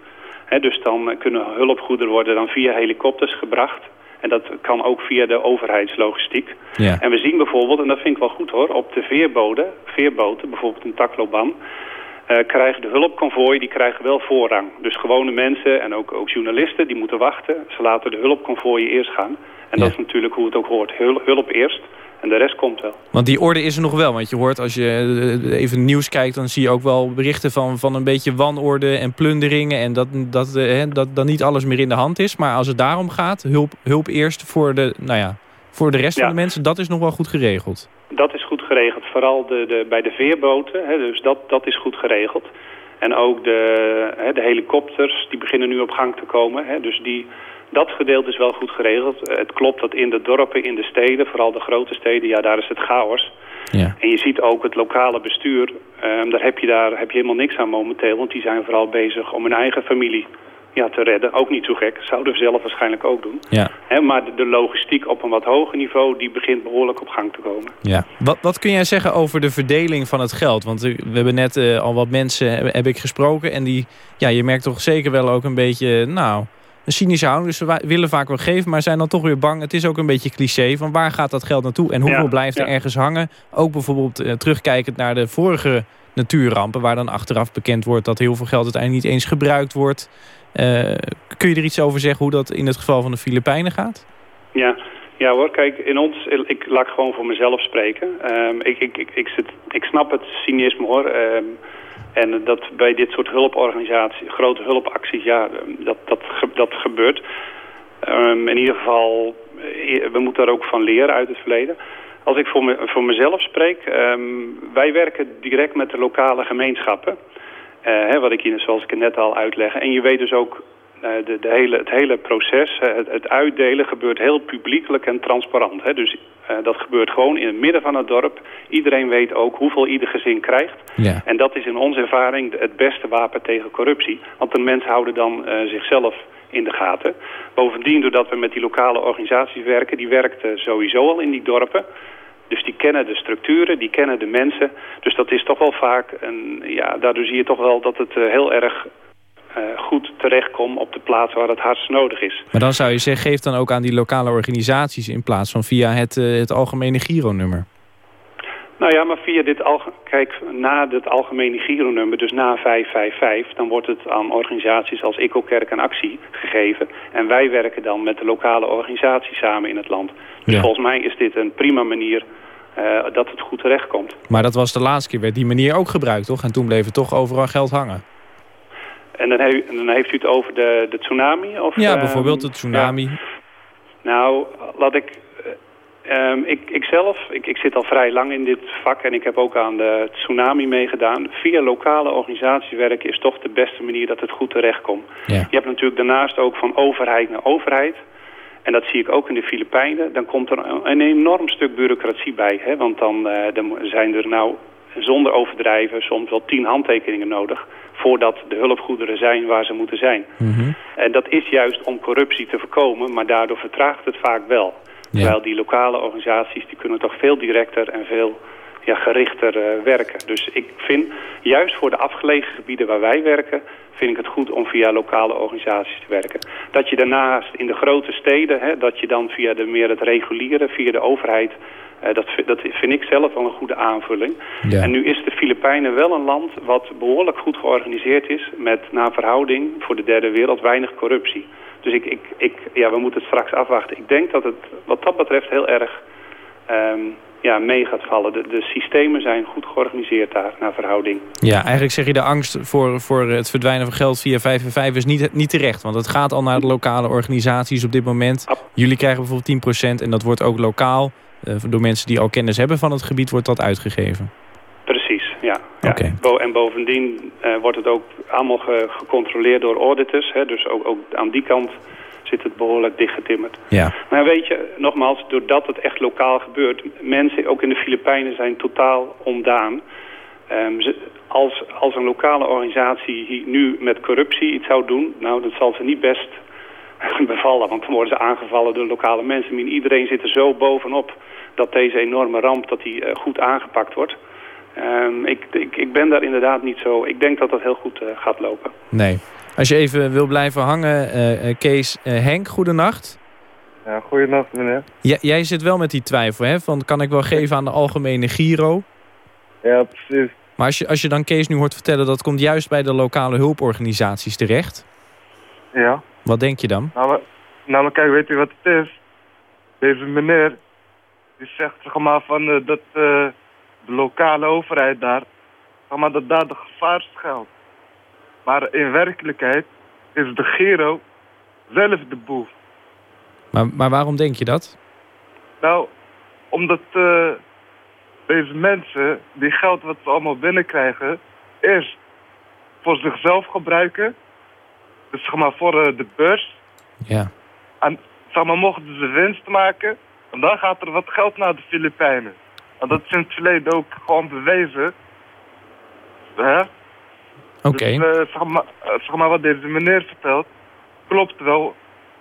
Dus dan eh, kunnen hulpgoederen worden dan via helikopters gebracht. En dat kan ook via de overheidslogistiek. Ja. En we zien bijvoorbeeld, en dat vind ik wel goed hoor, op de veerboten, veerboten bijvoorbeeld een Tacloban, eh, krijgen de hulpconvooi, die krijgen wel voorrang. Dus gewone mensen en ook, ook journalisten, die moeten wachten. Ze laten de hulpconvooien eerst gaan. En dat is natuurlijk hoe het ook hoort. Hul- hulp eerst en de rest komt wel. Want die orde is er nog wel. Want je hoort, als je eh, even nieuws kijkt... dan zie je ook wel berichten van, van een beetje wanorde en plunderingen... en dat, dat, eh, hè, dat dan niet alles meer in de hand is. Maar als het daarom gaat, hulp, hulp eerst voor de, nou ja, voor de rest Ja. van de mensen... dat is nog wel goed geregeld. Dat is goed geregeld. Vooral de, de, bij de veerboten. Hè, dus dat, dat is goed geregeld. En ook de, hè, de helikopters, die beginnen nu op gang te komen. Hè, dus die, dat gedeelte is wel goed geregeld. Eh, Het klopt dat in de dorpen, in de steden, vooral de grote steden, ja, daar is het chaos. Ja. En je ziet ook het lokale bestuur, ehm, daar, heb je daar heb je helemaal niks aan momenteel. Want die zijn vooral bezig om hun eigen familie ja, te redden. Ook niet zo gek, zouden we zelf waarschijnlijk ook doen. Ja. Maar de, de logistiek op een wat hoger niveau, die begint behoorlijk op gang te komen. Ja. Wat, wat kun jij zeggen over de verdeling van het geld? Want eh, we hebben net eh, al wat mensen heb, heb ik gesproken... en die, ja, je merkt toch zeker wel ook een beetje... nou, een cynische houding. Dus ze wa- willen vaak wel geven, maar zijn dan toch weer bang. Het is ook een beetje cliché van waar gaat dat geld naartoe... en hoeveel Ja, blijft er ja. ergens hangen? Ook bijvoorbeeld eh, terugkijkend naar de vorige natuurrampen... waar dan achteraf bekend wordt dat heel veel geld uiteindelijk niet eens gebruikt wordt. Eh, kun je er iets over zeggen hoe dat in het geval van de Filipijnen gaat? Ja, ja hoor, kijk, in ons, ik laat gewoon voor mezelf spreken. Ehm, ik, ik, ik, ik, zit, ik snap het cynisme hoor. Ehm, en dat bij dit soort hulporganisaties, grote hulpacties, ja, dat, dat, dat gebeurt. Ehm, in ieder geval, eh, we moeten daar ook van leren uit het verleden. Als ik voor, me, voor mezelf spreek, ehm, wij werken direct met de lokale gemeenschappen. Eh, hè, wat ik hier, zoals ik het net al uitleg. En je weet dus ook, eh, de, de hele, het hele proces, het, het uitdelen gebeurt heel publiekelijk en transparant. Hè. Dus eh, dat gebeurt gewoon in het midden van het dorp. Iedereen weet ook hoeveel ieder gezin krijgt. Ja. En dat is in onze ervaring het beste wapen tegen corruptie. Want de mensen houden dan eh, zichzelf in de gaten. Bovendien, doordat we met die lokale organisaties werken... die werkten sowieso al in die dorpen. Dus die kennen de structuren, die kennen de mensen. Dus dat is toch wel vaak... Een, ja, daardoor zie je toch wel dat het eh, heel erg goed terechtkomt... op de plaats waar het hardst nodig is. Maar dan zou je zeggen, geef dan ook aan die lokale organisaties... in plaats van via het, eh, het algemene Giro-nummer. Nou ja, maar via dit kijk, na het algemene Gironummer, dus na 555, dan wordt het aan organisaties als Ecokerk en Actie gegeven. En wij werken dan met de lokale organisaties samen in het land. Dus Ja. volgens mij is dit een prima manier eh, dat het goed terechtkomt. Maar dat was de laatste keer, werd die manier ook gebruikt, toch? En toen bleef toch overal geld hangen. En dan, he- en dan heeft u het over de, de tsunami? Of, Ja, ehm, bijvoorbeeld de tsunami. ja. Nou, laat ik... eh, ehm, ik, ik zelf, ik, ik zit al vrij lang in dit vak en ik heb ook aan de tsunami meegedaan. Via lokale organisaties werken is toch de beste manier dat het goed terechtkomt. Ja. Je hebt natuurlijk daarnaast ook van overheid naar overheid. En dat zie ik ook in de Filipijnen. Dan komt er een, een enorm stuk bureaucratie bij. Hè? Want dan, eh, dan zijn er nou zonder overdrijven soms wel tien handtekeningen nodig... voordat de hulpgoederen zijn waar ze moeten zijn. En dat is juist om corruptie te voorkomen, maar daardoor vertraagt het vaak wel. Terwijl die lokale organisaties die kunnen toch veel directer en veel ja, gerichter eh, werken. Dus ik vind, juist voor de afgelegen gebieden waar wij werken... vind ik het goed om via lokale organisaties te werken. Dat je daarnaast in de grote steden... Hè, dat je dan via de, meer het reguliere, via de overheid... eh, dat, dat vind ik zelf wel een goede aanvulling. Ja. En nu is de Filipijnen wel een land wat behoorlijk goed georganiseerd is... met naar verhouding voor de derde wereld weinig corruptie. Dus ik, ik, ik, ja, we moeten het straks afwachten. Ik denk dat het wat dat betreft heel erg ehm, ja, mee gaat vallen. De, de systemen zijn goed georganiseerd daar naar verhouding. Ja, eigenlijk zeg je de angst voor, voor het verdwijnen van geld via 5 en 5 is niet, niet terecht. Want het gaat al naar de lokale organisaties op dit moment. Jullie krijgen bijvoorbeeld 10% en dat wordt ook lokaal. Eh, door mensen die al kennis hebben van het gebied wordt dat uitgegeven. Precies, ja. ja. Bo- en bovendien eh, wordt het ook allemaal ge- gecontroleerd door auditors. Hè, dus ook, ook aan die kant zit het behoorlijk dichtgetimmerd. Ja. Maar weet je, nogmaals, doordat het echt lokaal gebeurt... mensen, ook in de Filipijnen, zijn totaal ondaan. Ehm, ze- als, als een lokale organisatie hier nu met corruptie iets zou doen... nou, dat zal ze niet best <laughs> bevallen, want dan worden ze aangevallen door lokale mensen. I mean, iedereen zit er zo bovenop dat deze enorme ramp dat die, eh, goed aangepakt wordt. Ehm, ik, ik, ik ben daar inderdaad niet zo... Ik denk dat dat heel goed eh, gaat lopen. Nee. Als je even wil blijven hangen, eh, eh, Kees, eh, Henk, goedenacht. Ja, goedenacht meneer. Jij, jij zit wel met die twijfel, hè? Van kan ik wel geven aan de algemene Giro? Ja, precies. Maar als je, als je dan Kees nu hoort vertellen... dat komt juist bij de lokale hulporganisaties terecht. Ja. Wat denk je dan? Nou nou, maar kijk, weet u wat het is? Deze meneer, die zegt zeg maar van eh, dat eh, de lokale overheid daar, zeg maar dat daar de gevaar schuilt. Maar in werkelijkheid is de Giro zelf de boef. Maar, maar waarom denk je dat? Nou, omdat eh, deze mensen die geld wat ze allemaal binnenkrijgen, eerst voor zichzelf gebruiken. Dus zeg maar voor eh, de beurs. Ja. En zeg maar, mochten ze winst maken, en dan gaat er wat geld naar de Filipijnen. En dat is in het verleden ook gewoon bewezen. Hè? Oké. Dus, eh, zeg, maar, eh, zeg maar wat deze meneer vertelt, klopt wel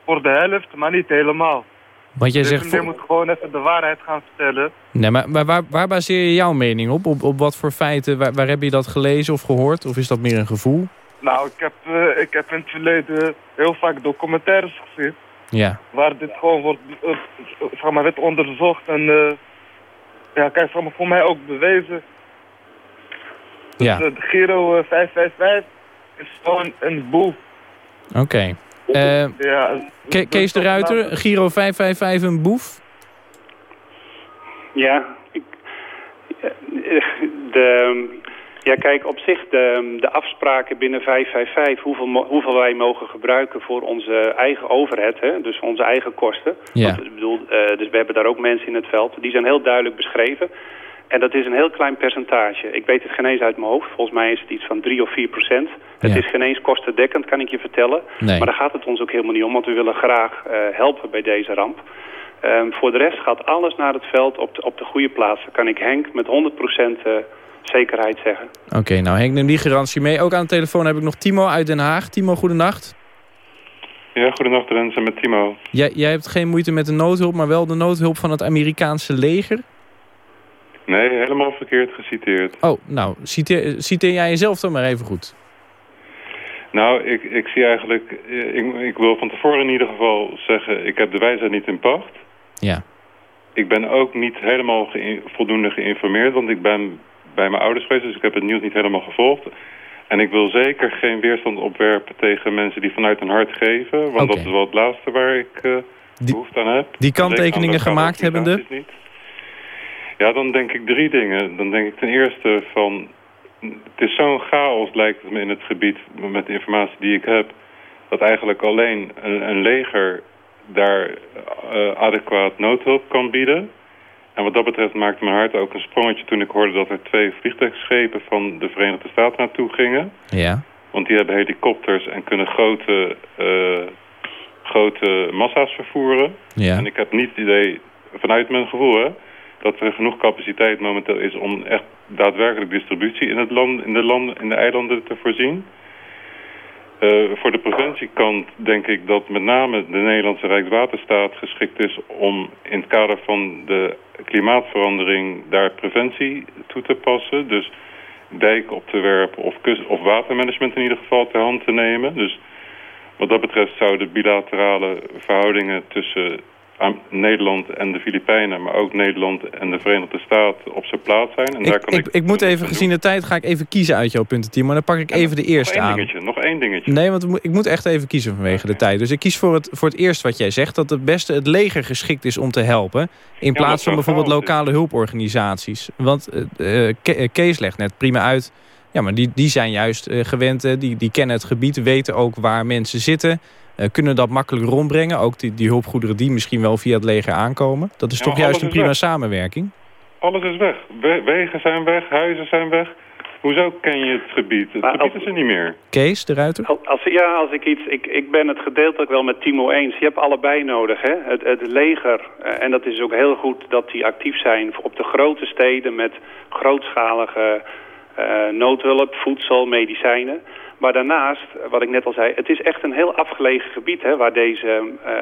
voor de helft, maar niet helemaal. Want jij zegt... meneer voor- moet gewoon even de waarheid gaan vertellen. Nee, maar, maar waar, waar baseer je jouw mening op? Op, op wat voor feiten? Waar, waar heb je dat gelezen of gehoord? Of is dat meer een gevoel? Nou, ik heb, eh, ik heb in het verleden heel vaak documentaires gezien. Ja. Waar dit gewoon wordt, eh, zeg maar, werd onderzocht. En eh, ja, kijk, zeg maar, voor mij ook bewezen. Ja. De, de Giro eh, 555 is gewoon een boel. Oké. Eh, Ja, Ke- Kees de Ruiter, Giro 555 een boef? Ja, ik, de, ja, kijk, op zich de, de afspraken binnen 555, hoeveel, hoeveel wij mogen gebruiken voor onze eigen overhead, hè, dus onze eigen kosten. Ja. Want, ik bedoel, eh, dus we hebben daar ook mensen in het veld, die zijn heel duidelijk beschreven. En dat is een heel klein percentage. Ik weet het geen eens uit mijn hoofd. Volgens mij is het iets van 3 of 4 procent. Het Ja. is geen eens kostendekkend, kan ik je vertellen. Nee. Maar daar gaat het ons ook helemaal niet om, want we willen graag eh, helpen bij deze ramp. Ehm, voor de rest gaat alles naar het veld op de, op de goede plaats. Dat kan ik Henk met 100% eh, zekerheid zeggen. Oké, nou Henk, neem die garantie mee. Ook aan de telefoon heb ik nog Timo uit Den Haag. Timo, goedenacht. Ja, goedenacht Rensen met Timo. Jij, jij hebt geen moeite met de noodhulp, maar wel de noodhulp van het Amerikaanse leger? Nee, helemaal verkeerd geciteerd. Oh, nou, citeer, citeer jij jezelf dan maar even goed. Nou, ik, ik zie eigenlijk... eh, Ik, ik wil van tevoren in ieder geval zeggen... ik heb de wijsheid niet in pacht. Ja. Ik ben ook niet helemaal voldoende geïnformeerd... want ik ben bij mijn ouders geweest... dus ik heb het nieuws niet helemaal gevolgd. En ik wil zeker geen weerstand opwerpen tegen mensen die vanuit hun hart geven... want dat is wel het laatste waar ik eh, behoefte aan heb. Die kanttekeningen gemaakt hebbende? Ja, dan denk ik drie dingen. Dan denk ik ten eerste van... Het is zo'n chaos, lijkt het me, in het gebied met de informatie die ik heb... dat eigenlijk alleen een, een leger daar eh, adequaat noodhulp kan bieden. En wat dat betreft maakte mijn hart ook een sprongetje toen ik hoorde dat er twee vliegtuigschepen van de Verenigde Staten naartoe gingen. Ja. Want die hebben helikopters en kunnen grote, eh, grote massa's vervoeren. Ja. En ik heb niet het idee, vanuit mijn gevoel, hè, dat er genoeg capaciteit momenteel is om echt daadwerkelijk distributie in, het land, in, de, landen, in de eilanden te voorzien. Eh, voor de preventiekant denk ik dat met name de Nederlandse Rijkswaterstaat geschikt is om in het kader van de klimaatverandering daar preventie toe te passen. Dus dijken op te werpen of, of watermanagement in ieder geval ter hand te nemen. Dus wat dat betreft zouden bilaterale verhoudingen tussen Nederland en de Filipijnen, maar ook Nederland en de Verenigde Staten op zijn plaats zijn. En daar Ik, kan ik, ik moet even, gezien de tijd, ga ik even kiezen uit jouw punten, Timo. Dan pak ik even de eerste nog één aan. dingetje, nog één dingetje. Nee, want ik moet- ik echt even kiezen vanwege de tijd. Dus ik kies voor het, voor het eerst wat jij zegt... dat het beste het leger geschikt is om te helpen... in plaats van bijvoorbeeld is. lokale hulporganisaties. Want eh, Kees legt net prima uit... ja, maar die, die zijn juist gewend, die, die kennen het gebied... weten ook waar mensen zitten... eh, kunnen dat makkelijk rondbrengen. Ook die, die hulpgoederen die misschien wel via het leger aankomen. Dat is Ja, toch juist een prima weg. samenwerking? Alles is weg. We- wegen zijn weg, huizen zijn weg. Hoezo ken je het gebied? Het gebied is er niet meer. Kees, de Ruiter? Als, als- ja, als ik iets... Ik, ik ben het gedeeltelijk wel met Timo eens. Je hebt allebei nodig, hè. Het, het leger, eh, en dat is ook heel goed dat die actief zijn op de grote steden met grootschalige eh, noodhulp, voedsel, medicijnen. Maar daarnaast, wat ik net al zei, het is echt een heel afgelegen gebied hè, waar deze eh,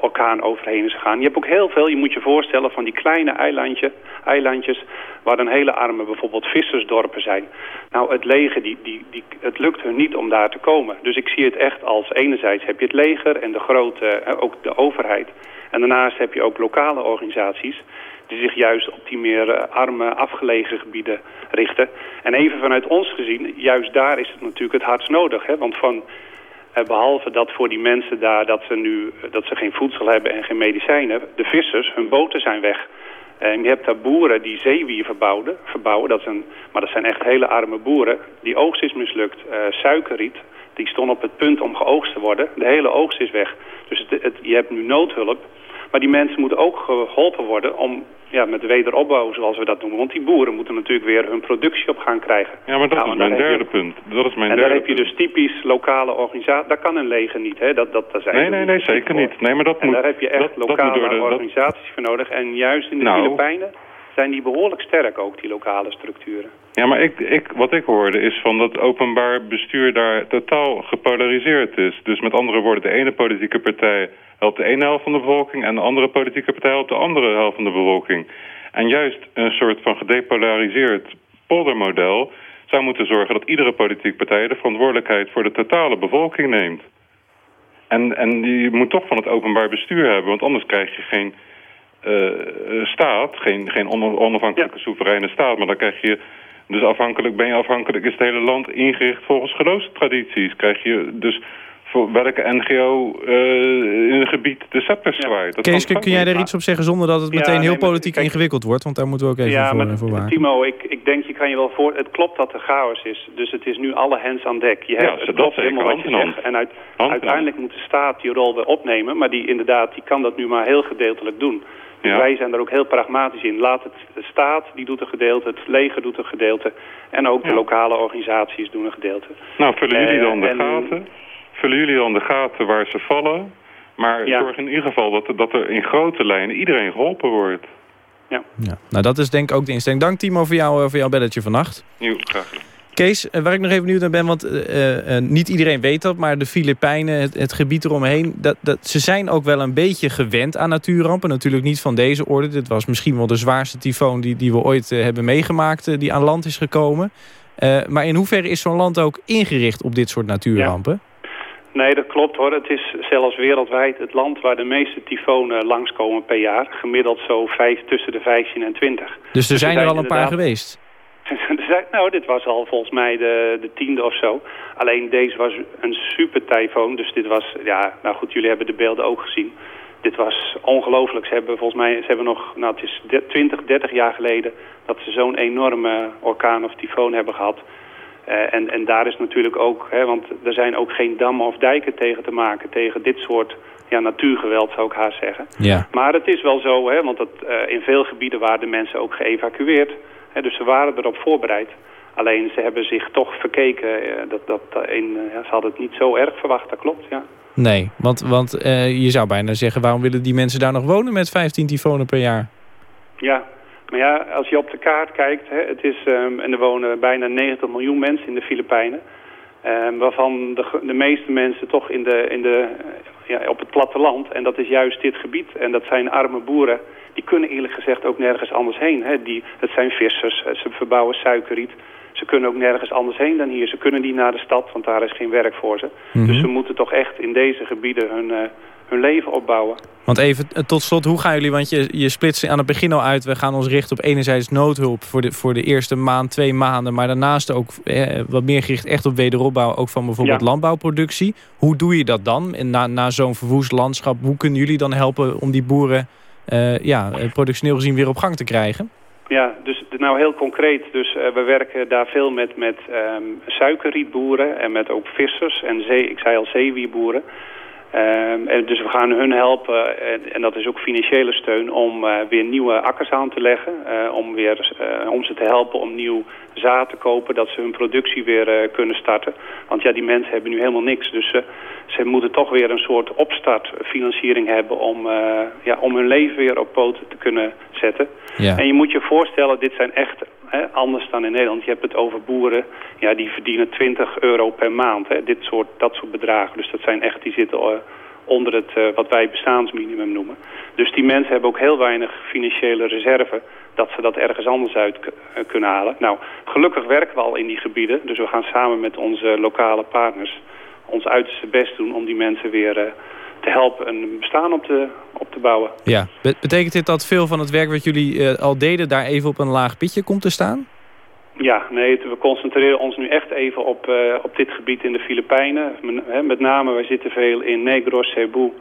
orkaan overheen is gegaan. Je hebt ook heel veel, je moet je voorstellen, van die kleine eilandje, eilandjes waar dan hele arme bijvoorbeeld vissersdorpen zijn. Nou, het leger, die, die, die, het lukt hun niet om daar te komen. Dus ik zie het echt als enerzijds heb je het leger en de grote, eh, ook de overheid. En daarnaast heb je ook lokale organisaties die zich juist op die meer eh, arme, afgelegen gebieden richten. En even vanuit ons gezien, juist daar is het natuurlijk het hardst nodig. Hè? Want van, eh, behalve dat voor die mensen daar dat ze nu dat ze geen voedsel hebben en geen medicijnen, de vissers, hun boten zijn weg. En je hebt daar boeren die zeewier verbouwen, verbouwen dat een, maar dat zijn echt hele arme boeren. Die oogst is mislukt. Eh, suikerriet, die stond op het punt om geoogst te worden. De hele oogst is weg. Dus het, je hebt nu noodhulp. Maar die mensen moeten ook geholpen worden om ja, met wederopbouw, zoals we dat noemen. Want die boeren moeten natuurlijk weer hun productie op gaan krijgen. Ja, maar dat Nou, is mijn derde je- punt. Dat is mijn en derde daar heb je punt. dus typisch lokale organisatie. Daar kan een leger niet, hè? Dat, dat, daar zijn Nee, nee, nee, zeker voor. niet. Nee, maar dat En moet... daar heb je echt dat- dat lokale de- dat- organisaties voor nodig. En juist in de Nou. Filipijnen zijn die behoorlijk sterk ook, die lokale structuren. Ja, maar ik, ik, wat ik hoorde is van dat openbaar bestuur daar totaal gepolariseerd is. Dus met andere woorden, de ene politieke partij helpt de ene helft van de bevolking... en de andere politieke partij helpt de andere helft van de bevolking. En juist een soort van gedepolariseerd poldermodel... zou moeten zorgen dat iedere politieke partij de verantwoordelijkheid voor de totale bevolking neemt. En, en je moet toch van het openbaar bestuur hebben, want anders krijg je geen eh, eh, staat, geen, geen on- onafhankelijke soevereine staat, maar dan krijg je dus afhankelijk, ben je afhankelijk, is het hele land ingericht volgens geloofstradities. Krijg je dus voor welke NGO eh, in een gebied de scepter zwaait. Dat Kees, kan kun, kun jij daar iets op zeggen zonder dat het Ja, meteen nee, heel politiek ingewikkeld wordt? Want daar moeten we ook even ja, voor, maar voor waken. Timo, ik, ik denk je kan je wel voor... Het klopt dat er chaos is. Dus het is nu alle hens aan dek. Je Ja, hebt, dat het klopt helemaal wat hand je in hand. zegt. En uit, Hand in uiteindelijk moet de staat die rol weer opnemen. Maar die inderdaad, die kan dat nu maar heel gedeeltelijk doen. Ja. wij zijn er ook heel pragmatisch in. Laat het, de staat, die doet een gedeelte. Het leger doet een gedeelte. En ook de lokale organisaties doen een gedeelte. Nou, vullen jullie Eh, dan de en- gaten? Vullen jullie dan de gaten waar ze vallen? Maar Ja. zorg in ieder geval dat, er- dat er in grote lijnen iedereen geholpen wordt. Ja. Nou, dat is denk ik ook de instelling. Dank Timo voor, jou, eh, voor jouw belletje vannacht. Nieuw, graag gedaan. Kees, eh, waar ik nog even benieuwd naar ben, want eh, eh, niet iedereen weet dat, maar de Filipijnen, het, het gebied eromheen, dat, dat, ze zijn ook wel een beetje gewend aan natuurrampen. Natuurlijk niet van deze orde. Dit was misschien wel de zwaarste tyfoon die, die we ooit hebben meegemaakt, die aan land is gekomen. Maar in hoeverre is zo'n land ook ingericht op dit soort natuurrampen? Nee, dat klopt hoor. Het is zelfs wereldwijd het land waar de meeste tyfonen langskomen per jaar. Gemiddeld zo vijf, tussen de 15 en 20. Dus er zijn er al een paar geweest. <laughs> Nou, dit was al volgens mij de, de tiende of zo. Alleen deze was een super tyfoon. Dus dit was, ja, nou goed, jullie hebben de beelden ook gezien. Dit was ongelooflijk. Ze hebben volgens mij, ze hebben nog, nou het is de- 20, 30 jaar geleden... dat ze zo'n enorme orkaan of tyfoon hebben gehad. Eh, en, en daar is natuurlijk ook, hè, want er zijn ook geen dammen of dijken tegen te maken... tegen dit soort ja, natuurgeweld, zou ik haast zeggen. Ja. Maar het is wel zo, hè, want dat, eh, in veel gebieden waren de mensen ook geëvacueerd. Dus ze waren erop voorbereid. Alleen ze hebben zich toch verkeken. eh, dat, dat, in, eh, ja, ze hadden het niet zo erg verwacht, dat klopt, ja. Nee, want, want eh, je zou bijna zeggen, waarom willen die mensen daar nog wonen met 15 tyfonen per jaar? Ja, maar ja, als je op de kaart kijkt, hè, het is, ehm, en er wonen bijna 90 miljoen mensen in de Filipijnen. ehm, waarvan de, de meeste mensen toch in de, in de, ja, op het platteland. En dat is juist dit gebied. En dat zijn arme boeren. Die kunnen eerlijk gezegd ook nergens anders heen. Hè. Die, het zijn vissers, ze verbouwen suikerriet. Ze kunnen ook nergens anders heen dan hier. Ze kunnen niet naar de stad, want daar is geen werk voor ze. Mhm. Dus ze moeten toch echt in deze gebieden hun, eh, hun leven opbouwen. Want even eh, tot slot, hoe gaan jullie, want je, je splitst aan het begin al uit... we gaan ons richten op enerzijds noodhulp voor de, voor de eerste maand, twee maanden... maar daarnaast ook eh, wat meer gericht echt op wederopbouw... ook van bijvoorbeeld Ja. landbouwproductie. Hoe doe je dat dan? En na, na zo'n verwoest landschap, hoe kunnen jullie dan helpen... om die boeren ja, eh, productioneel gezien weer op gang te krijgen? Ja, dus nou heel concreet. Dus eh, we werken daar veel met, met ehm, suikerrietboeren en met ook vissers en zee, ik zei al zeewierboeren. Ehm, en dus we gaan hun helpen, en, en dat is ook financiële steun, om eh, weer nieuwe akkers aan te leggen. eh, om, weer, eh, om ze te helpen om nieuw zaad te kopen, dat ze hun productie weer eh, kunnen starten. Want ja, die mensen hebben nu helemaal niks. Dus eh, ze moeten toch weer een soort opstartfinanciering hebben om, eh, ja, om hun leven weer op poten te kunnen zetten. Ja. En je moet je voorstellen, dit zijn echt anders dan in Nederland. Je hebt het over boeren, ja, die verdienen 20 euro per maand. Hè, dit soort, dat soort bedragen. Dus dat zijn echt, die zitten onder het, wat wij bestaansminimum noemen. Dus die mensen hebben ook heel weinig financiële reserve dat ze dat ergens anders uit eh, kunnen halen. Nou, gelukkig werken we al in die gebieden. Dus we gaan samen met onze lokale partners ons uiterste best doen om die mensen weer eh, te helpen een bestaan op te, op te bouwen. Ja. Be- betekent dit dat veel van het werk wat jullie eh, al deden... daar even op een laag pitje komt te staan? Ja, nee, we concentreren ons nu echt even op, op dit gebied in de Filipijnen. Met name, wij zitten veel in Negros, Cebu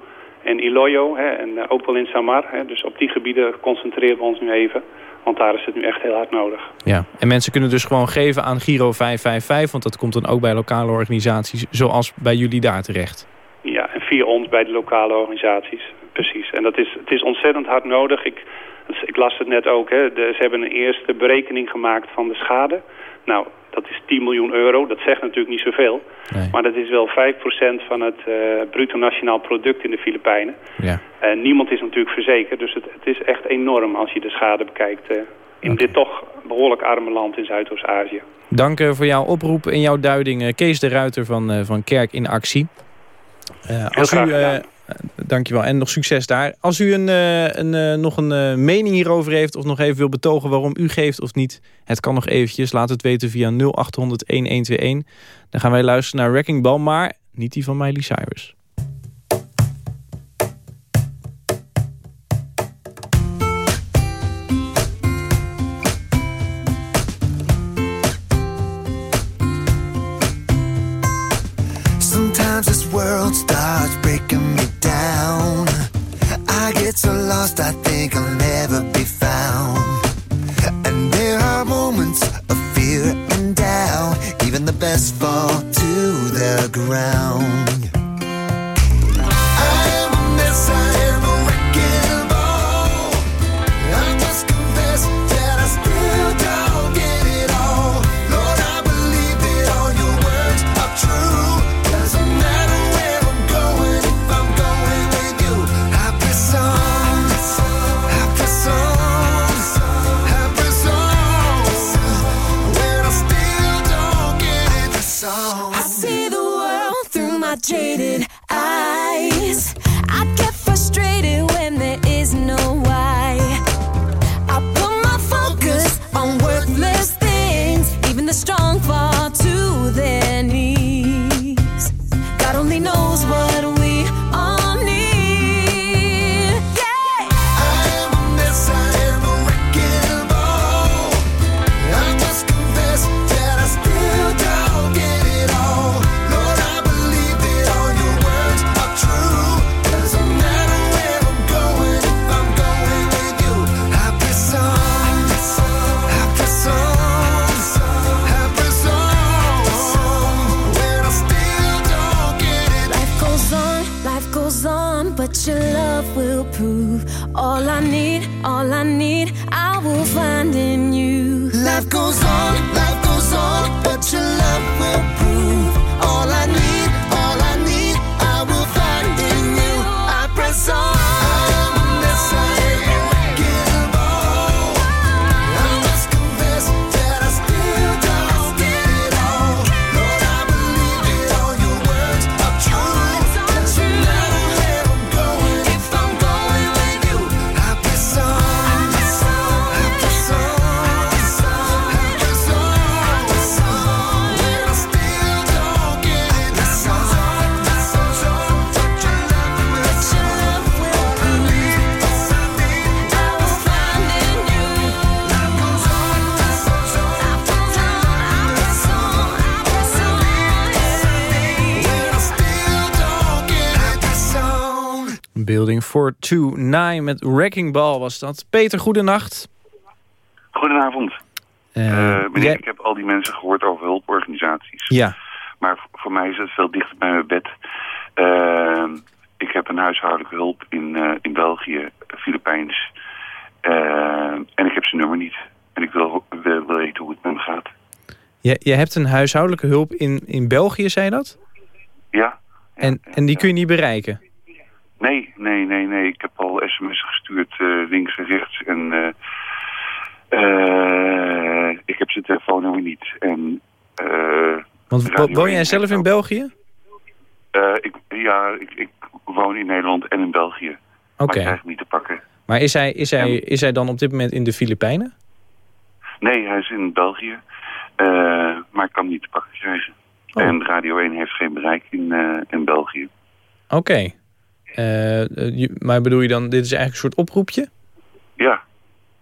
en Iloyo hè, en ook wel in Samar. Hè, dus op die gebieden concentreren we ons nu even, want daar is het nu echt heel hard nodig. Ja. En mensen kunnen dus gewoon geven aan Giro 555... want dat komt dan ook bij lokale organisaties... zoals bij jullie daar terecht. Ja, en via ons bij de lokale organisaties, precies. En dat is, het is ontzettend hard nodig. Ik, ik las het net ook, hè. De- ze hebben een eerste berekening gemaakt van de schade. Nou, dat is 10 miljoen euro. Dat zegt natuurlijk niet zoveel. Maar dat is wel 5% van het eh, bruto nationaal product in de Filipijnen. Ja. En niemand is natuurlijk verzekerd, dus het, het is echt enorm als je de schade bekijkt... eh, in dit toch behoorlijk arme land in Zuidoost-Azië. Dank eh, voor jouw oproep en jouw duiding. Kees de Ruiter van, van Kerk in Actie. Als u, dankjewel en nog succes daar. Als u een, eh, een, eh, nog een eh, mening hierover heeft of nog even wil betogen waarom u geeft of niet. Het kan nog eventjes. Laat het weten via 0800 1121. Dan gaan wij luisteren naar Wrecking Ball, maar niet die van Miley Cyrus. So lost, I think I'll never be found. And there are moments of fear and doubt. Even the best fall to the ground. Jaded Building 429 met Wrecking Ball was dat. Peter, goedenacht. Goedenavond. Eh, Eh, meneer, ik heb al die mensen gehoord over hulporganisaties. Ja. Maar voor mij is het veel dichter bij mijn bed. Eh, ik heb een huishoudelijke hulp in, in België, Filipijns. En ik heb zijn nummer niet. En ik wil, wil weten hoe het met hem gaat. Je, je hebt een huishoudelijke hulp in, in België, zei je dat? Ja? En, en die kun je niet bereiken? Nee, nee, nee, nee. Ik heb al sms'en gestuurd, eh, links en rechts. En eh, eh, ik heb ze nummer niet. En, Want woon 1 jij zelf in België? ik, ja, ik, ik woon in Nederland en in België. Maar Oké. ik krijg hem niet te pakken. Maar is hij, is, hij, is hij dan op dit moment in de Filipijnen? Nee, hij is in België. maar ik kan hem niet te pakken krijgen. Oh. En Radio 1 heeft geen bereik in, in België. Oké. Je- maar bedoel je dan, dit is eigenlijk een soort oproepje? Ja.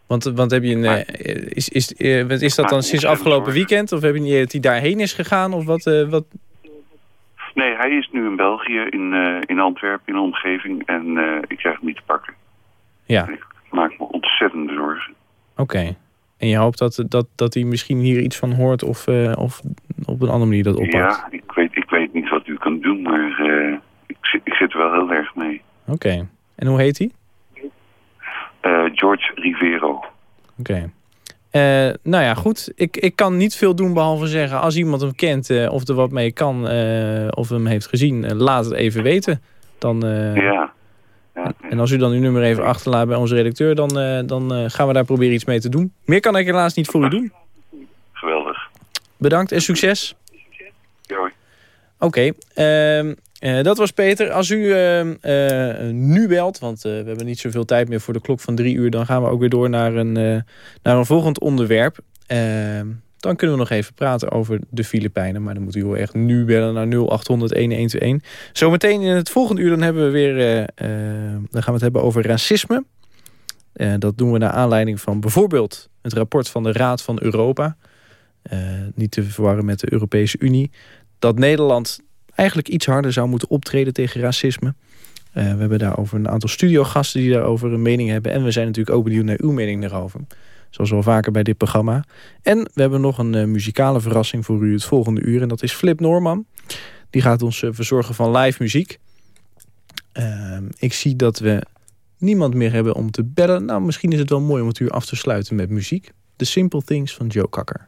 Want, want heb je een, eh, is, is, eh, wat is dat dan sinds ontzettend afgelopen weekend? Of heb je dat hij daarheen is gegaan? Of wat? eh, wat? Nee, hij is nu in België, in, eh, in Antwerpen, in de omgeving. En eh, ik krijg hem niet te pakken. Ja, Ik maak me ontzettende zorgen. oké. En je hoopt dat, dat, dat hij misschien hier iets van hoort of, eh, of op een andere manier dat oppakt? Ja, ik weet, ik weet niet wat u kan doen, maar eh, ik, zit- er wel heel erg mee. Oké. En hoe heet hij? Eh, George Rivero. Oké. Eh, nou ja, goed. Ik, ik kan niet veel doen behalve zeggen... als iemand hem kent eh, of er wat mee kan of hem heeft gezien... laat het even weten. Dan, eh, Ja. En als u dan uw nummer even achterlaat bij onze redacteur... dan, dan gaan we daar proberen iets mee te doen. Meer kan ik helaas niet voor u doen. Geweldig. Bedankt en succes. Ja. Oké, ehm, eh, dat was Peter. Als u ehm, eh, nu belt, want eh, we hebben niet zoveel tijd meer voor de klok van drie uur... dan gaan we ook weer door naar een, naar een volgend onderwerp. Ehm, dan kunnen we nog even praten over de Filipijnen. Maar dan moet u wel echt nu bellen naar 0800-1121. Zometeen in het volgende uur dan hebben we weer, dan gaan we het hebben over racisme. Dat doen we naar aanleiding van bijvoorbeeld het rapport van de Raad van Europa... Niet te verwarren met de Europese Unie. Dat Nederland eigenlijk iets harder zou moeten optreden tegen racisme. Eh, we hebben daarover een aantal studiogasten die daarover een mening hebben. En we zijn natuurlijk ook benieuwd naar uw mening daarover. Zoals wel vaker bij dit programma. En we hebben nog een eh, muzikale verrassing voor u het volgende uur. En dat is Flip Norman. Die gaat ons eh, verzorgen van live muziek. Ehm, ik zie dat we niemand meer hebben om te bellen. Nou, misschien is het wel mooi om het uur af te sluiten met muziek. The Simple Things van Joe Cocker.